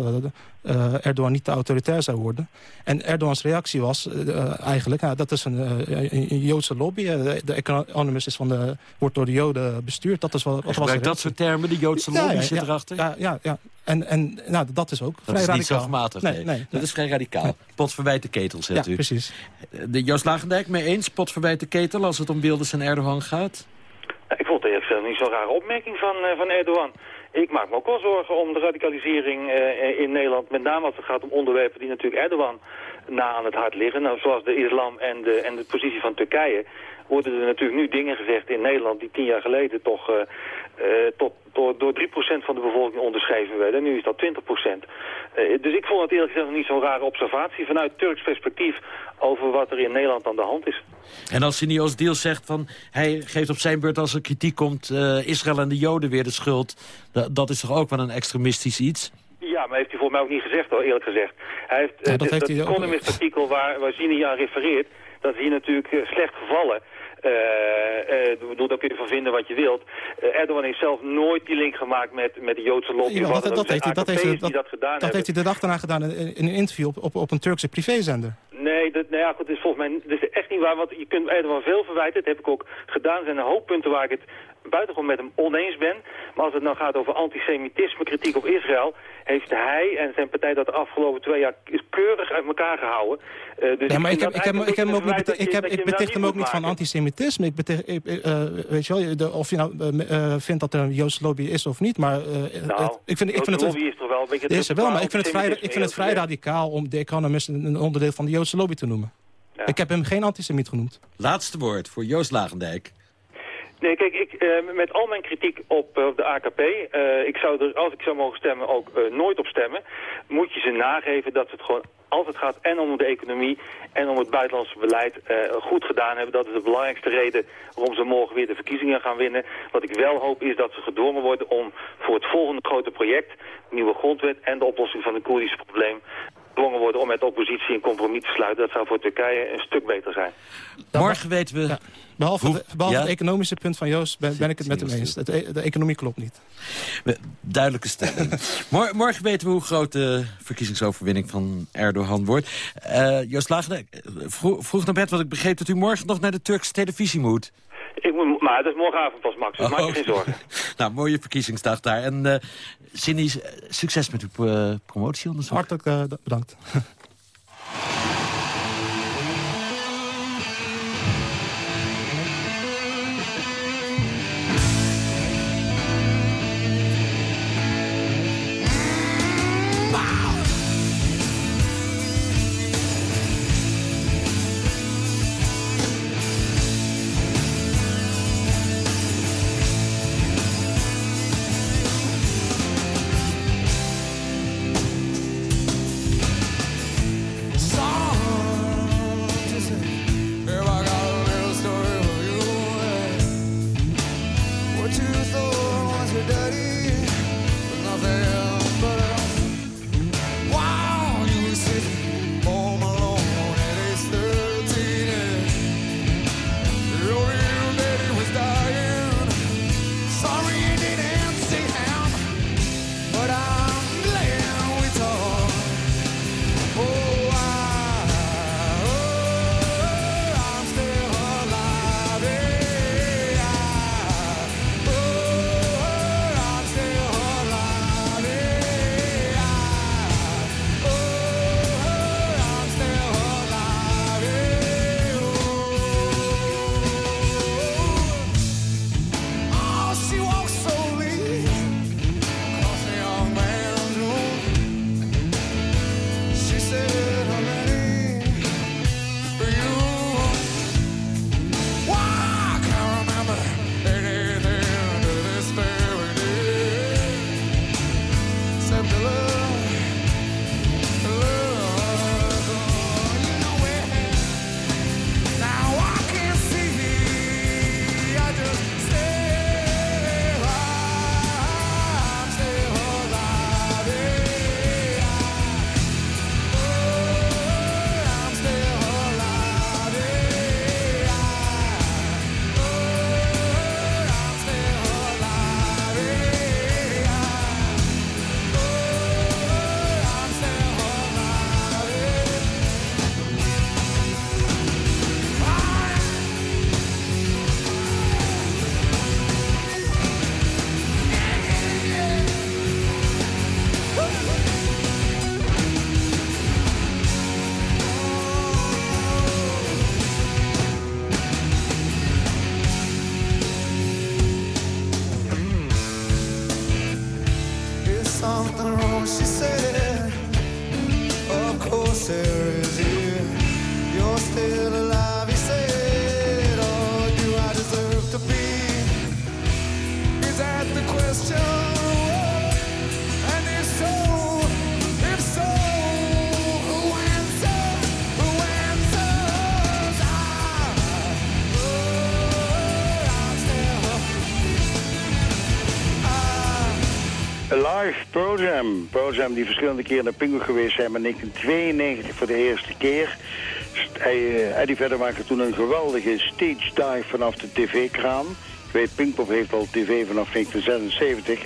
uh, Erdogan niet te autoritair zou worden. En Erdogans reactie was uh, eigenlijk, nou, dat is een, uh, een Joodse lobby. de Economist is van de, wordt door de Joden bestuurd. Dat is wat, wat was dat soort termen, de Joodse lobby ja, ja, zit erachter? Ja, ja, ja. En, en nou, dat is ook dat vrij is radicaal. niet nee. nee, nee dat is vrij radicaal. Nee. Pot verwijt de ketel, zegt ja, u. precies. De Joost Lagendijk mee eens, pot verwijt de ketel... als het om Wilders en Erdogan gaat? Ik vond het eerlijk gezegd niet zo'n rare opmerking van, van Erdogan. Ik maak me ook wel zorgen om de radicalisering uh, in Nederland. Met name als het gaat om onderwerpen die natuurlijk Erdogan na aan het hart liggen. Nou, zoals de islam en de, en de positie van Turkije. Worden er natuurlijk nu dingen gezegd in Nederland die tien jaar geleden toch uh, tot, door, door 3% van de bevolking onderschreven werden. En nu is dat 20%. Uh, dus ik vond het eerlijk gezegd nog niet zo'n rare observatie vanuit Turks perspectief over wat er in Nederland aan de hand is. En als Sinios Deal zegt van hij geeft op zijn beurt als er kritiek komt Israël en de Joden weer de schuld. Dat is toch ook wel een extremistisch iets? Ja, maar heeft hij voor mij ook niet gezegd hoor, eerlijk gezegd. Hij heeft, ja, dat, dat Economist-artikel waar, waar Zini aan refereert, dat is hier natuurlijk slecht gevallen. Uh, uh, daar kun je van vinden wat je wilt. Uh, Erdogan heeft zelf nooit die link gemaakt met, met de Joodse lobby. Ja, dat, dat, heeft hij, dat, heeft, dat, dat, gedaan dat heeft hij de dag daarna gedaan in, in een interview op, op, op een Turkse privézender. Nee, dat, nou ja, goed, is volgens mij dat is echt niet waar. Want je kunt Erdogan veel verwijten. Dat heb ik ook gedaan. Er zijn een hoop punten waar ik het buitengewoon met hem oneens ben. Maar als het nou gaat over antisemitisme, kritiek op Israël... heeft hij en zijn partij dat de afgelopen twee jaar keurig uit elkaar gehouden. Uh, dus ja, maar ik, heb, ik, heb, ik, heb hem ook niet, ik, heb, ik beticht hem ook niet van antisemitisme. Ik beticht, ik, uh, weet je wel, de, of je nou uh, vindt dat er een Joodse lobby is of niet. Maar nou, het, ik vind, ik vind het, lobby is toch wel een beetje... Is er wel, maar ik vind, het vrij, ik vind het vrij radicaal om de Economist een onderdeel van de Joodse lobby te noemen. Ja. Ik heb hem geen antisemiet genoemd. Laatste woord voor Joost Lagendijk. Nee, kijk, ik, uh, met al mijn kritiek op, uh, op de AKP, uh, ik zou er, als ik zou mogen stemmen, ook nooit op stemmen. Moet je ze nageven dat het gewoon altijd gaat en om de economie en om het buitenlandse beleid goed gedaan hebben. Dat is de belangrijkste reden waarom ze morgen weer de verkiezingen gaan winnen. Wat ik wel hoop is dat ze gedwongen worden om voor het volgende grote project, nieuwe grondwet en de oplossing van het Koerdische probleem, gedwongen worden om met de oppositie een compromis te sluiten. Dat zou voor Turkije een stuk beter zijn. Morgen weten we... Behalve, het, behalve het economische punt van Joost ben, ben ik het met hem eens. E- de economie klopt niet. Duidelijke stelling. morgen weten we hoe groot de verkiezingsoverwinning van Erdogan wordt. Uh, Joost Lager, vroeg, vroeg naar bed, want ik begreep dat u morgen nog naar de Turkse televisie moet. Ik moet, maar dat is morgenavond pas, Max, dus oh, maak je geen zorgen. nou, mooie verkiezingsdag daar. En uh, Cindy, succes met uw uh, promotieonderzoek. Hartelijk uh, bedankt. Jam die verschillende keren naar Pinkpop geweest zijn, maar 1992 voor de eerste keer. Hij, Eddie Vedder maakte toen een geweldige stage dive vanaf de tv-kraan. Ik weet, Pinkpop heeft al tv vanaf 1976.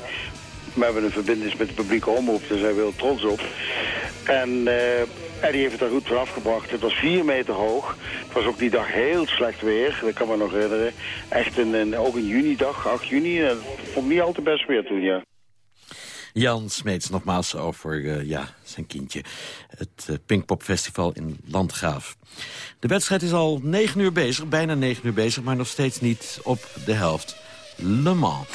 We hebben een verbinding met de publieke omroep, daar zijn we heel trots op. En uh, Eddie heeft het daar goed van afgebracht. Het was vier meter hoog. Het was ook die dag heel slecht weer, dat kan me nog herinneren. Echt een, een ook een junidag, 8 juni. Dat vond ik niet al te best weer toen, ja. Jan Smeets nogmaals over uh, ja, zijn kindje. Het uh, Pinkpop Festival in Landgraaf. De wedstrijd is al negen uur bezig, bijna negen uur bezig... maar nog steeds niet op de helft. Le Mans.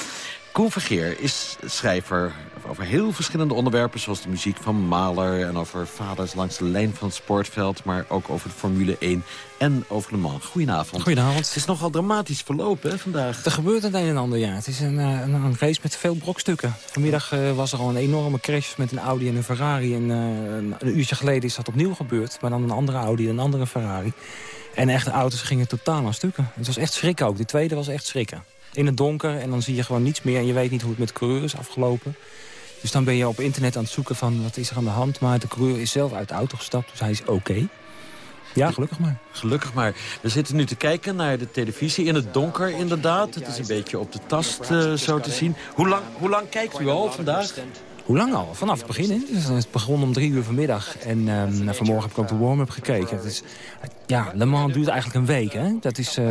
Koen Vergeer is schrijver over heel verschillende onderwerpen... zoals de muziek van Mahler en over vaders langs de lijn van het sportveld... maar ook over de Formule 1 en over Le Mans. Goedenavond. Goedenavond. Het is nogal dramatisch verlopen hè, vandaag. Er gebeurt het een en ander, ja. Het is een, eh, een, een race met veel brokstukken. Vanmiddag uh, was er al een enorme crash met een Audi en een Ferrari. En uh, een uurtje geleden is dat opnieuw gebeurd. Maar dan een andere Audi en een andere Ferrari. En echt, de auto's gingen totaal aan stukken. Het was echt schrikken ook. Die tweede was echt schrikken in het donker. En dan zie je gewoon niets meer. En je weet niet hoe het met de coureur is afgelopen. Dus dan ben je op internet aan het zoeken van wat is er aan de hand. Maar de coureur is zelf uit de auto gestapt, dus hij is oké. Ja, gelukkig maar. Gelukkig maar. We zitten nu te kijken naar de televisie. In het donker inderdaad. Het is een beetje op de tast uh, zo te zien. Hoe lang, hoe lang kijkt u al vandaag? Hoe lang al? Vanaf het begin. Hè? Dus het begon om drie uur vanmiddag. En um, vanmorgen heb ik ook de warm-up gekeken. Ja, Le Mans duurt eigenlijk een week. Hè? Dat is, uh,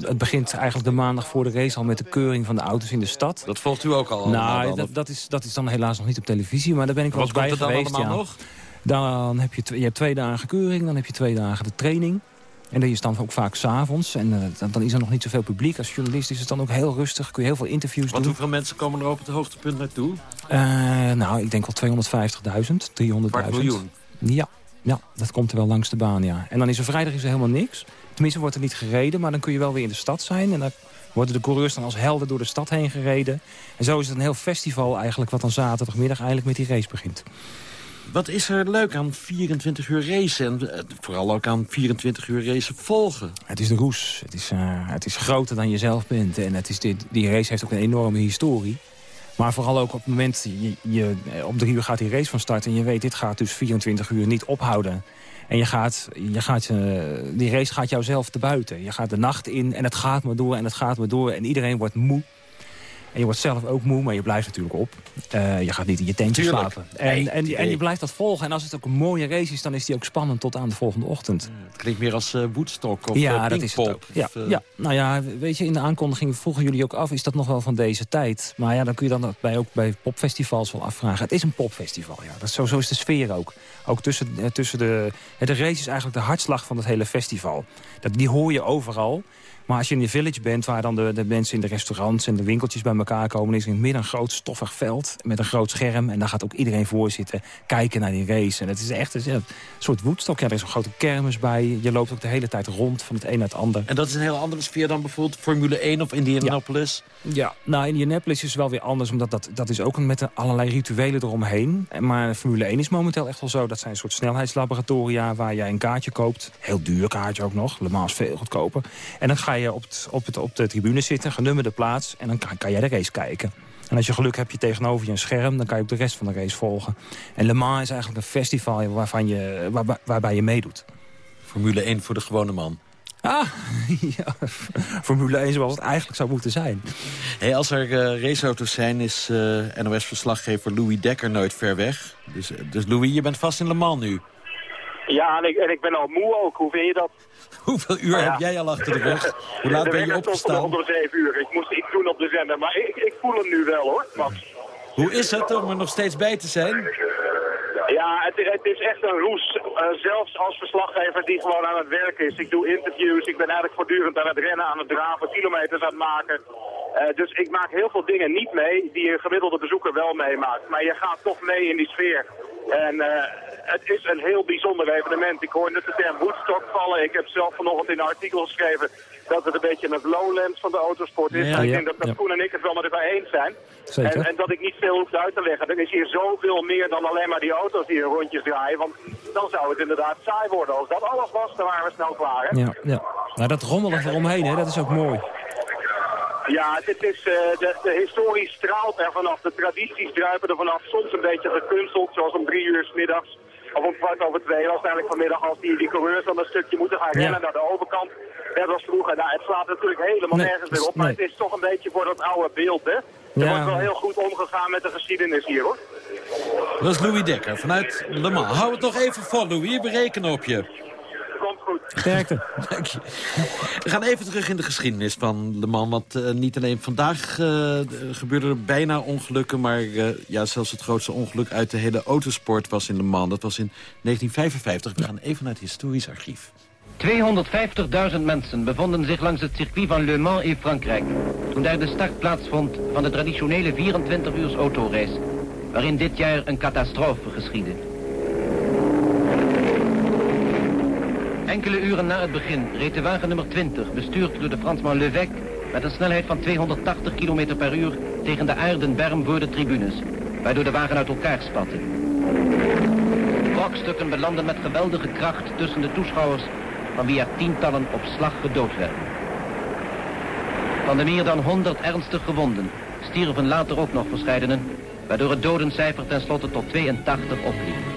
het begint eigenlijk de maandag voor de race al met de keuring van de auto's in de stad. Dat volgt u ook al? Nou, dat, dat, is, dat is dan helaas nog niet op televisie. Maar daar ben ik wel eens bij geweest. Wat komt er dan ja. nog? Dan heb je, je hebt twee dagen keuring, dan heb je twee dagen de training. En dan is dan ook vaak s'avonds. En uh, dan, dan, is er nog niet zoveel publiek. Als journalist is het dan ook heel rustig. Kun je heel veel interviews Want doen. hoeveel mensen komen er op het hoogtepunt naartoe? Uh, nou, ik denk wel 250.000, 300.000. miljoen? Ja, ja, dat komt er wel langs de baan, ja. En dan is er vrijdag is er helemaal niks. Tenminste wordt er niet gereden, maar dan kun je wel weer in de stad zijn. En dan worden de coureurs dan als helden door de stad heen gereden. En zo is het een heel festival eigenlijk... wat dan zaterdagmiddag eigenlijk met die race begint. Wat is er leuk aan 24 uur racen en vooral ook aan 24 uur racen volgen? Het is de roes. Het is, uh, het is groter dan je zelf bent. En het is dit, die race heeft ook een enorme historie. Maar vooral ook op het moment, je, je, op drie uur gaat die race van start... en je weet, dit gaat dus 24 uur niet ophouden. En je gaat, je gaat, die race gaat jou zelf te buiten. Je gaat de nacht in en het gaat maar door en het gaat maar door. En iedereen wordt moe. En je wordt zelf ook moe, maar je blijft natuurlijk op. Uh, je gaat niet in je tentje Tuurlijk. slapen. En, Nee, en, nee. en je blijft dat volgen. En als het ook een mooie race is, dan is die ook spannend tot aan de volgende ochtend. Het klinkt meer als uh, Woodstock of ja, uh, dat is het ook. Ja, Of, ja, nou ja, weet je, in de aankondiging vroegen jullie ook af... is dat nog wel van deze tijd? Maar ja, dan kun je dan bij, ook bij popfestivals wel afvragen. Het is een popfestival, ja. Dat zo, zo is de sfeer ook. Ook tussen, eh, tussen de... De race is eigenlijk de hartslag van het hele festival. Dat, die hoor je overal. Maar als je in de village bent, waar dan de, de mensen in de restaurants en de winkeltjes bij elkaar komen... is in het midden een groot stoffig veld met een groot scherm. En daar gaat ook iedereen voor zitten, kijken naar die race. En het is echt een soort woedstok. Ja, er is een grote kermis bij. Je loopt ook de hele tijd rond van het een naar het ander. En dat is een heel andere sfeer dan bijvoorbeeld Formule 1 of Indianapolis? Ja, nou, Indianapolis is wel weer anders, omdat dat, dat is ook met allerlei rituelen eromheen. Maar Formule 1 is momenteel echt wel zo. Dat zijn een soort snelheidslaboratoria waar jij een kaartje koopt. Heel duur kaartje ook nog, Le Mans veel goedkoper. En dan ga je op, het, op, het, op de tribune zitten, genummerde plaats... en dan kan, kan jij de race kijken. En als je geluk hebt, je tegenover je een scherm... dan kan je ook de rest van de race volgen. En Le Mans is eigenlijk een festival waarvan je, waar, waarbij je meedoet. Formule 1 voor de gewone man. Ah, ja, Formule 1 zoals het eigenlijk zou moeten zijn. Hey, als er eh, raceauto's zijn, is eh, NOS-verslaggever Louis Dekker nooit ver weg. Dus, dus Louis, je bent vast in Le Mans nu. Ja, en ik, en ik ben al moe ook. Hoe vind je dat? Hoeveel uur heb jij al achter de rug? Hoe laat ben je opgestaan? om 7 uur. Ik moest iets doen op de zender, maar ik, ik voel hem nu wel hoor. Max. Hoe is het om er nog steeds bij te zijn? Ja, het, het is echt een roes. Eh, zelfs als verslaggever die gewoon aan het werk is. Ik doe interviews, ik ben eigenlijk voortdurend aan het rennen, aan het draven, kilometers aan het maken. Eh, dus ik maak heel veel dingen niet mee die een gemiddelde bezoeker wel meemaakt. Maar je gaat toch mee in die sfeer. En eh, het is een heel bijzonder evenement. Ik hoor net de term Woodstock vallen. Ik heb zelf vanochtend in een artikel geschreven dat het een beetje het lowlands van de autosport is. Ja, ik denk dat. Koen en ik het wel met elkaar eens zijn. Zeker. En, en dat ik niet veel hoef uit te leggen. Dan is hier zoveel meer dan alleen maar die auto's die in rondjes draaien. Want dan zou het inderdaad saai worden. Als dat alles was, dan waren we snel klaar. Hè? Ja, ja. Nou, dat rommelen eromheen, hè, dat is ook mooi. Ja, dit is, uh, de, de historie straalt er vanaf. De tradities druipen er vanaf. Soms een beetje gekunsteld, zoals om drie uur s middags. Of om kwart over twee, waarschijnlijk vanmiddag als die, die coureurs dan een stukje moeten gaan rennen naar de overkant. Net als vroeger. Nou, het slaat natuurlijk helemaal nergens meer op. Maar het is toch een beetje voor dat oude beeld, hè. Er wordt wel heel goed omgegaan met de geschiedenis hier, hoor. Dat is Louis Dekker vanuit Le Mans. Hou het nog even vol, Louis. We rekenen op je. Komt goed. Sterkte. Dank je. We gaan even terug in de geschiedenis van Le Mans. Want uh, niet alleen vandaag uh, gebeurden er bijna ongelukken... maar uh, ja, zelfs het grootste ongeluk uit de hele autosport was in Le Mans. Dat was in 1955. We gaan even naar het historisch archief. 250.000 mensen bevonden zich langs het circuit van Le Mans in Frankrijk... toen daar de start plaatsvond van de traditionele 24-uurs autorace... waarin dit jaar een catastrofe geschiedde. Enkele uren na het begin reed de wagen nummer 20, bestuurd door de Fransman Levesque... met een snelheid van 280 km per uur tegen de aardenberm voor de tribunes... waardoor de wagen uit elkaar spatte. Brokstukken belanden met geweldige kracht tussen de toeschouwers van wie er tientallen op slag gedood werden. Van de meer dan 100 ernstig gewonden stierven later ook nog verscheidenen, waardoor het dodencijfer tenslotte tot 82 opliep.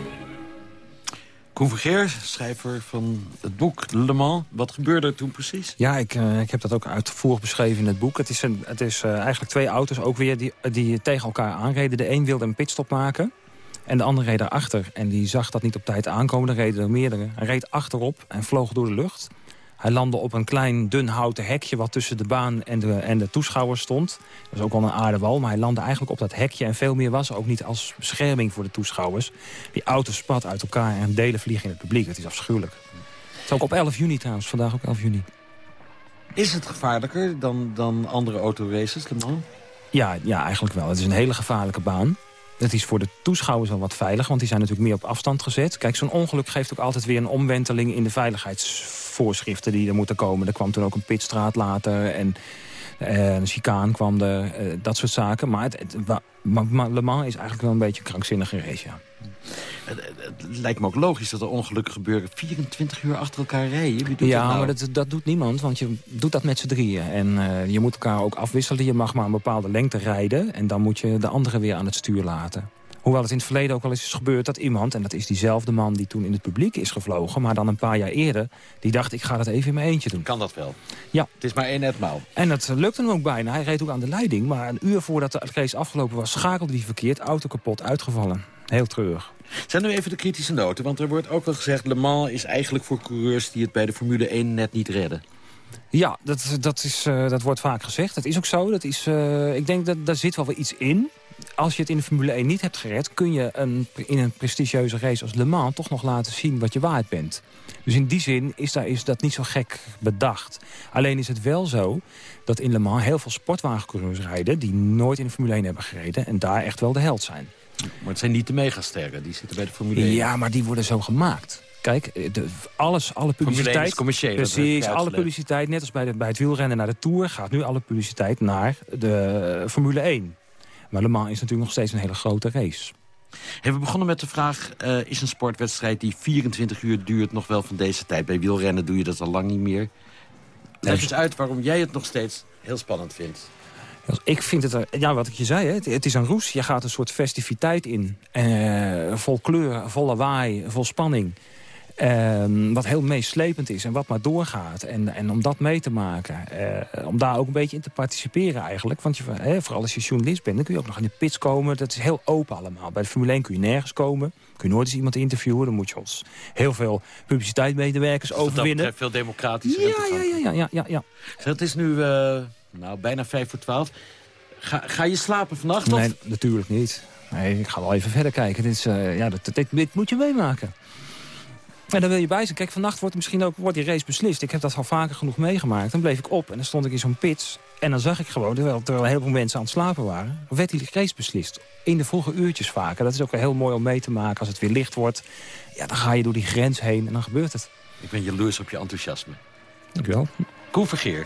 Koen Vergeer, schrijver van het boek Le Mans. Wat gebeurde er toen precies? Ja, ik, uh, ik heb dat ook uitvoerig beschreven in het boek. Het is, een, het is uh, eigenlijk twee auto's ook weer die, die tegen elkaar aanreden. De een wilde een pitstop maken en de andere reed daarachter. En die zag dat niet op tijd aankomen. Er reden er meerdere. Hij reed achterop en vloog door de lucht. Hij landde op een klein dun houten hekje... wat tussen de baan en de, en de toeschouwers stond. Dat is ook wel een aardewal, maar hij landde eigenlijk op dat hekje... en veel meer was ook niet als bescherming voor de toeschouwers. Die auto spat uit elkaar en delen vliegen in het publiek. Het is afschuwelijk. Het is ook op 11 juni trouwens, vandaag ook 11 juni. Is het gevaarlijker dan, dan andere autoraces, Le Mans? Ja, ja, eigenlijk wel. Het is een hele gevaarlijke baan. Het is voor de toeschouwers wel wat veilig, want die zijn natuurlijk meer op afstand gezet. Kijk, zo'n ongeluk geeft ook altijd weer een omwenteling in de veiligheidsvoorschriften die er moeten komen. Er kwam toen ook een pitstraat later en uh, een chicaan kwam er, uh, dat soort zaken. Maar, het, het, maar Le Mans is eigenlijk wel een beetje een krankzinnige race, ja. Het, het, lijkt me ook logisch dat er ongelukken gebeuren 24 uur achter elkaar rijden. ja, nou? maar dat, dat doet niemand, want je doet dat met z'n drieën. En uh, je moet elkaar ook afwisselen. Je mag maar een bepaalde lengte rijden. En dan moet je de andere weer aan het stuur laten. Hoewel het in het verleden ook wel eens is gebeurd dat iemand... en dat is diezelfde man die toen in het publiek is gevlogen... maar dan een paar jaar eerder, die dacht ik ga dat even in mijn eentje doen. Kan dat wel? Ja. Het is maar één netmaal. En dat lukte hem ook bijna. Hij reed ook aan de leiding. Maar een uur voordat de race afgelopen was... schakelde hij verkeerd, auto kapot, uitgevallen. Heel treurig. Zijn nu even de kritische noten? Want er wordt ook wel gezegd... Le Mans is eigenlijk voor coureurs die het bij de Formule 1 net niet redden. Ja, dat, dat, is, uh, dat wordt vaak gezegd. Dat is ook zo. Dat is, uh, ik denk dat daar zit wel weer iets in. Als je het in de Formule 1 niet hebt gered... kun je een, in een prestigieuze race als Le Mans toch nog laten zien wat je waard bent. Dus in die zin is, daar, is dat niet zo gek bedacht. Alleen is het wel zo dat in Le Mans heel veel sportwagencoureurs rijden... die nooit in de Formule 1 hebben gereden en daar echt wel de held zijn. Maar het zijn niet de megasterren, die zitten bij de Formule 1. Ja, maar die worden zo gemaakt. Kijk, de, alles, alle publiciteit... commercieel. Precies, alle publiciteit, net als bij, de, bij het wielrennen naar de Tour... gaat nu alle publiciteit naar de Formule 1. Maar Le Mans is natuurlijk nog steeds een hele grote race. Hey, we begonnen met de vraag, uh, is een sportwedstrijd die 24 uur duurt nog wel van deze tijd? Bij wielrennen doe je dat al lang niet meer. Leg eens uit waarom jij het nog steeds heel spannend vindt. Ik vind het, ja, wat ik je zei, hè, het, is een roes. Je gaat een soort festiviteit in. Uh, vol kleur, vol lawaai, vol spanning. Uh, wat heel meeslepend is en wat maar doorgaat. En, en om dat mee te maken. Uh, om daar ook een beetje in te participeren eigenlijk. Want je, hè, vooral als je journalist bent, dan kun je ook nog in de pits komen. Dat is heel open allemaal. Bij de Formule 1 kun je nergens komen. Kun je nooit eens iemand interviewen. Dan moet je ons heel veel publiciteitsmedewerkers dus overwinnen. Dat veel democratischer. Ja, ja, ja, ja, ja, ja, ja. Het is nu uh, nou, bijna vijf voor twaalf. Ga, ga je slapen vannacht? Nee, of? natuurlijk niet. Nee, ik ga wel even verder kijken. Dit, is, uh, ja, dit, dit, dit moet je meemaken. En dan wil je bij zijn. Kijk, vannacht wordt misschien ook wordt die race beslist. Ik heb dat al vaker genoeg meegemaakt. Dan bleef ik op en dan stond ik in zo'n pits. En dan zag ik gewoon, terwijl, terwijl heel veel mensen aan het slapen waren... werd die race beslist. In de vroege uurtjes vaker. Dat is ook wel heel mooi om mee te maken. Als het weer licht wordt, ja, dan ga je door die grens heen en dan gebeurt het. Ik ben jaloers op je enthousiasme. Dank u wel. Koen Vergeer.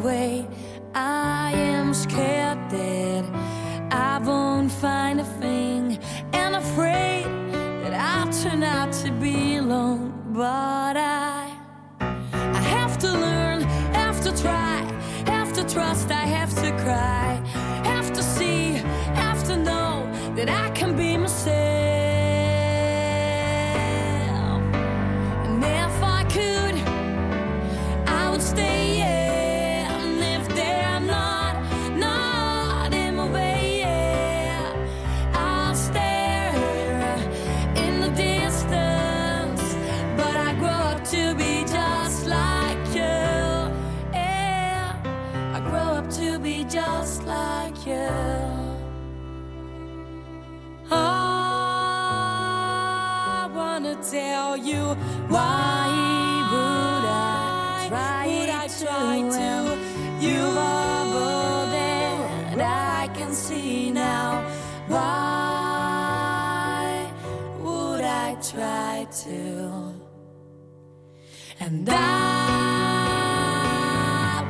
The try to and I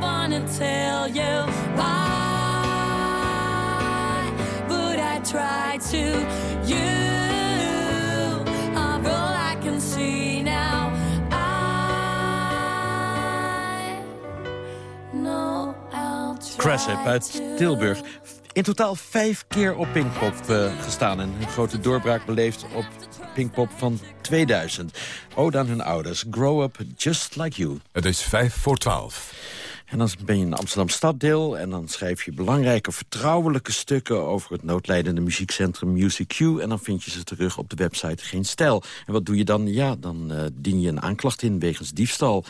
wanna tell you why would I try to you are all I can see now I know I'll try uit. Tilburg. In totaal vijf keer op Pinkpop eh, gestaan en een grote doorbraak beleefd op Pinkpop van 2000. Ode aan hun ouders. Grow up just like you. Het is vijf voor twaalf. En dan ben je in Amsterdam Staddeel en dan schrijf je belangrijke vertrouwelijke stukken over het noodlijdende muziekcentrum Music Q. En dan vind je ze terug op de website Geen Stijl. En wat doe je dan? Ja, dan eh, dien je een aanklacht in wegens diefstal.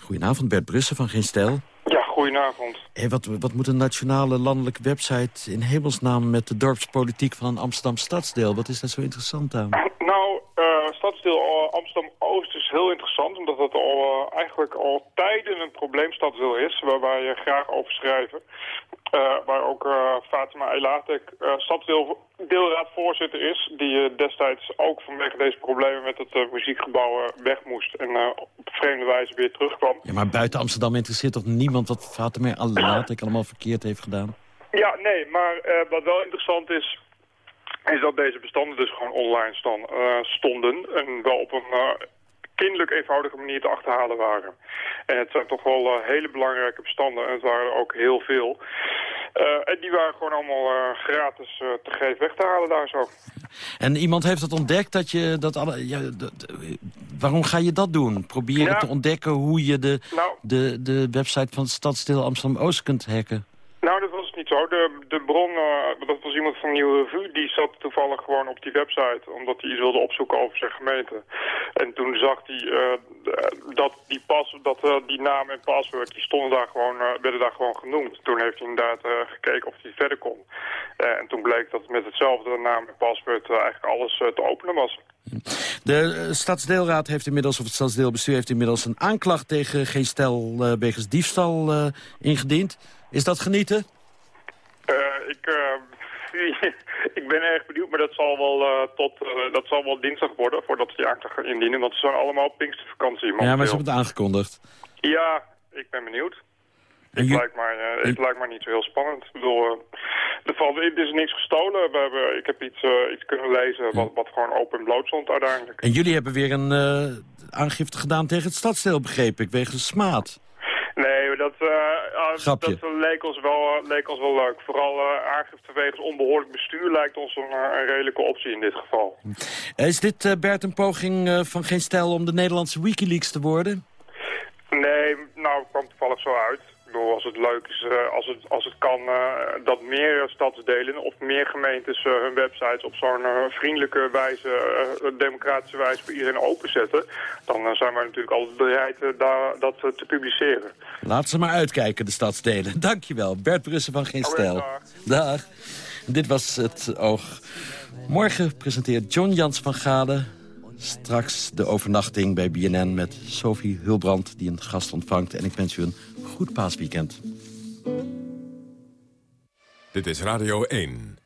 Goedenavond, Bert Brussen van Geen Stijl. Ja, goedenavond. Hé, wat, wat moet een nationale landelijke website in hemelsnaam met de dorpspolitiek van een Amsterdam stadsdeel? Wat is daar zo interessant aan? Nou, Amsterdam-Oost is heel interessant... omdat het al, eh, eigenlijk al tijden een probleemstadsdeel is... waar wij graag over schrijven. Eh, waar ook eh, Fatima Elatek stadsdeelraadvoorzitter is... die destijds ook vanwege deze problemen met het muziekgebouw weg moest... en op vreemde wijze weer terugkwam. Ja, maar buiten Amsterdam interesseert toch niemand wat Fatima Elatek allemaal verkeerd heeft gedaan? Ja, nee, maar wat wel interessant is, is dat deze bestanden dus gewoon online eh, stonden. En wel op een eh, kinderlijk eenvoudige manier te achterhalen waren. En het zijn toch wel eh, hele belangrijke bestanden en het waren er ook heel veel. En die waren gewoon allemaal gratis te geven weg te halen daar zo. En iemand heeft het ontdekt dat je dat alle... Ja, waarom ga je dat doen? Proberen te ontdekken hoe je de, Nou. de, de website van het stadsdeel Amsterdam-Oost kunt hacken. Nou, dat was niet zo. De, de bron, eh, dat was iemand van Nieuwe Revue, die zat toevallig gewoon op die website, omdat hij iets wilde opzoeken over zijn gemeente. En toen zag hij eh, dat, die, pas, dat eh, die naam en paswoord, die stonden daar gewoon, eh, werden daar gewoon genoemd. Toen heeft hij inderdaad eh, gekeken of hij verder kon. Eh, en toen bleek dat met hetzelfde naam en paswoord eh, eigenlijk alles eh, te openen was. De eh, stadsdeelraad heeft inmiddels, of het stadsdeelbestuur heeft inmiddels een aanklacht tegen geen stel eh, wegens diefstal eh, ingediend. Is dat genieten? Eh, ik, eh, ik ben erg benieuwd, maar dat zal wel, eh, tot, dat zal wel dinsdag worden voordat we die aanklacht gaan indienen. Want ze zijn allemaal op Pinkstervakantie. Ja, maar ze hebben het aangekondigd. Ja, ik ben benieuwd. Het lijkt, mij, uh, het lijkt mij niet zo heel spannend. Ik bedoel, er, valt, er is niks gestolen. We hebben, ik heb iets, iets kunnen lezen wat, wat gewoon open en bloot stond uiteindelijk. En jullie hebben weer een aangifte gedaan tegen het stadsdeel, begreep ik, wegens smaad. Nee, dat, uh, dat leek, ons wel, leek ons wel leuk. Vooral uh, aangifte wegens onbehoorlijk bestuur lijkt ons een, een, redelijke optie in dit geval. Is dit, Bert, een poging van geen stijl om de Nederlandse Wikileaks te worden? Nee, nou, het kwam toevallig zo uit. Bedoel, als het leuk is, uh, als, het, als het kan, uh, dat meer stadsdelen of meer gemeentes uh, hun websites op zo'n vriendelijke wijze, democratische wijze voor iedereen openzetten, dan zijn wij natuurlijk altijd bereid daar, dat te publiceren. Laat ze maar uitkijken, de stadsdelen. Dankjewel, Bert Brussen van Geen Stijl. Dag. dag. Dit was het oog. Morgen presenteert John Jans van Gade Straks de overnachting bij BNN met Sophie Hulbrand... die een gast ontvangt. En ik wens u een goed paasweekend. Dit is Radio 1.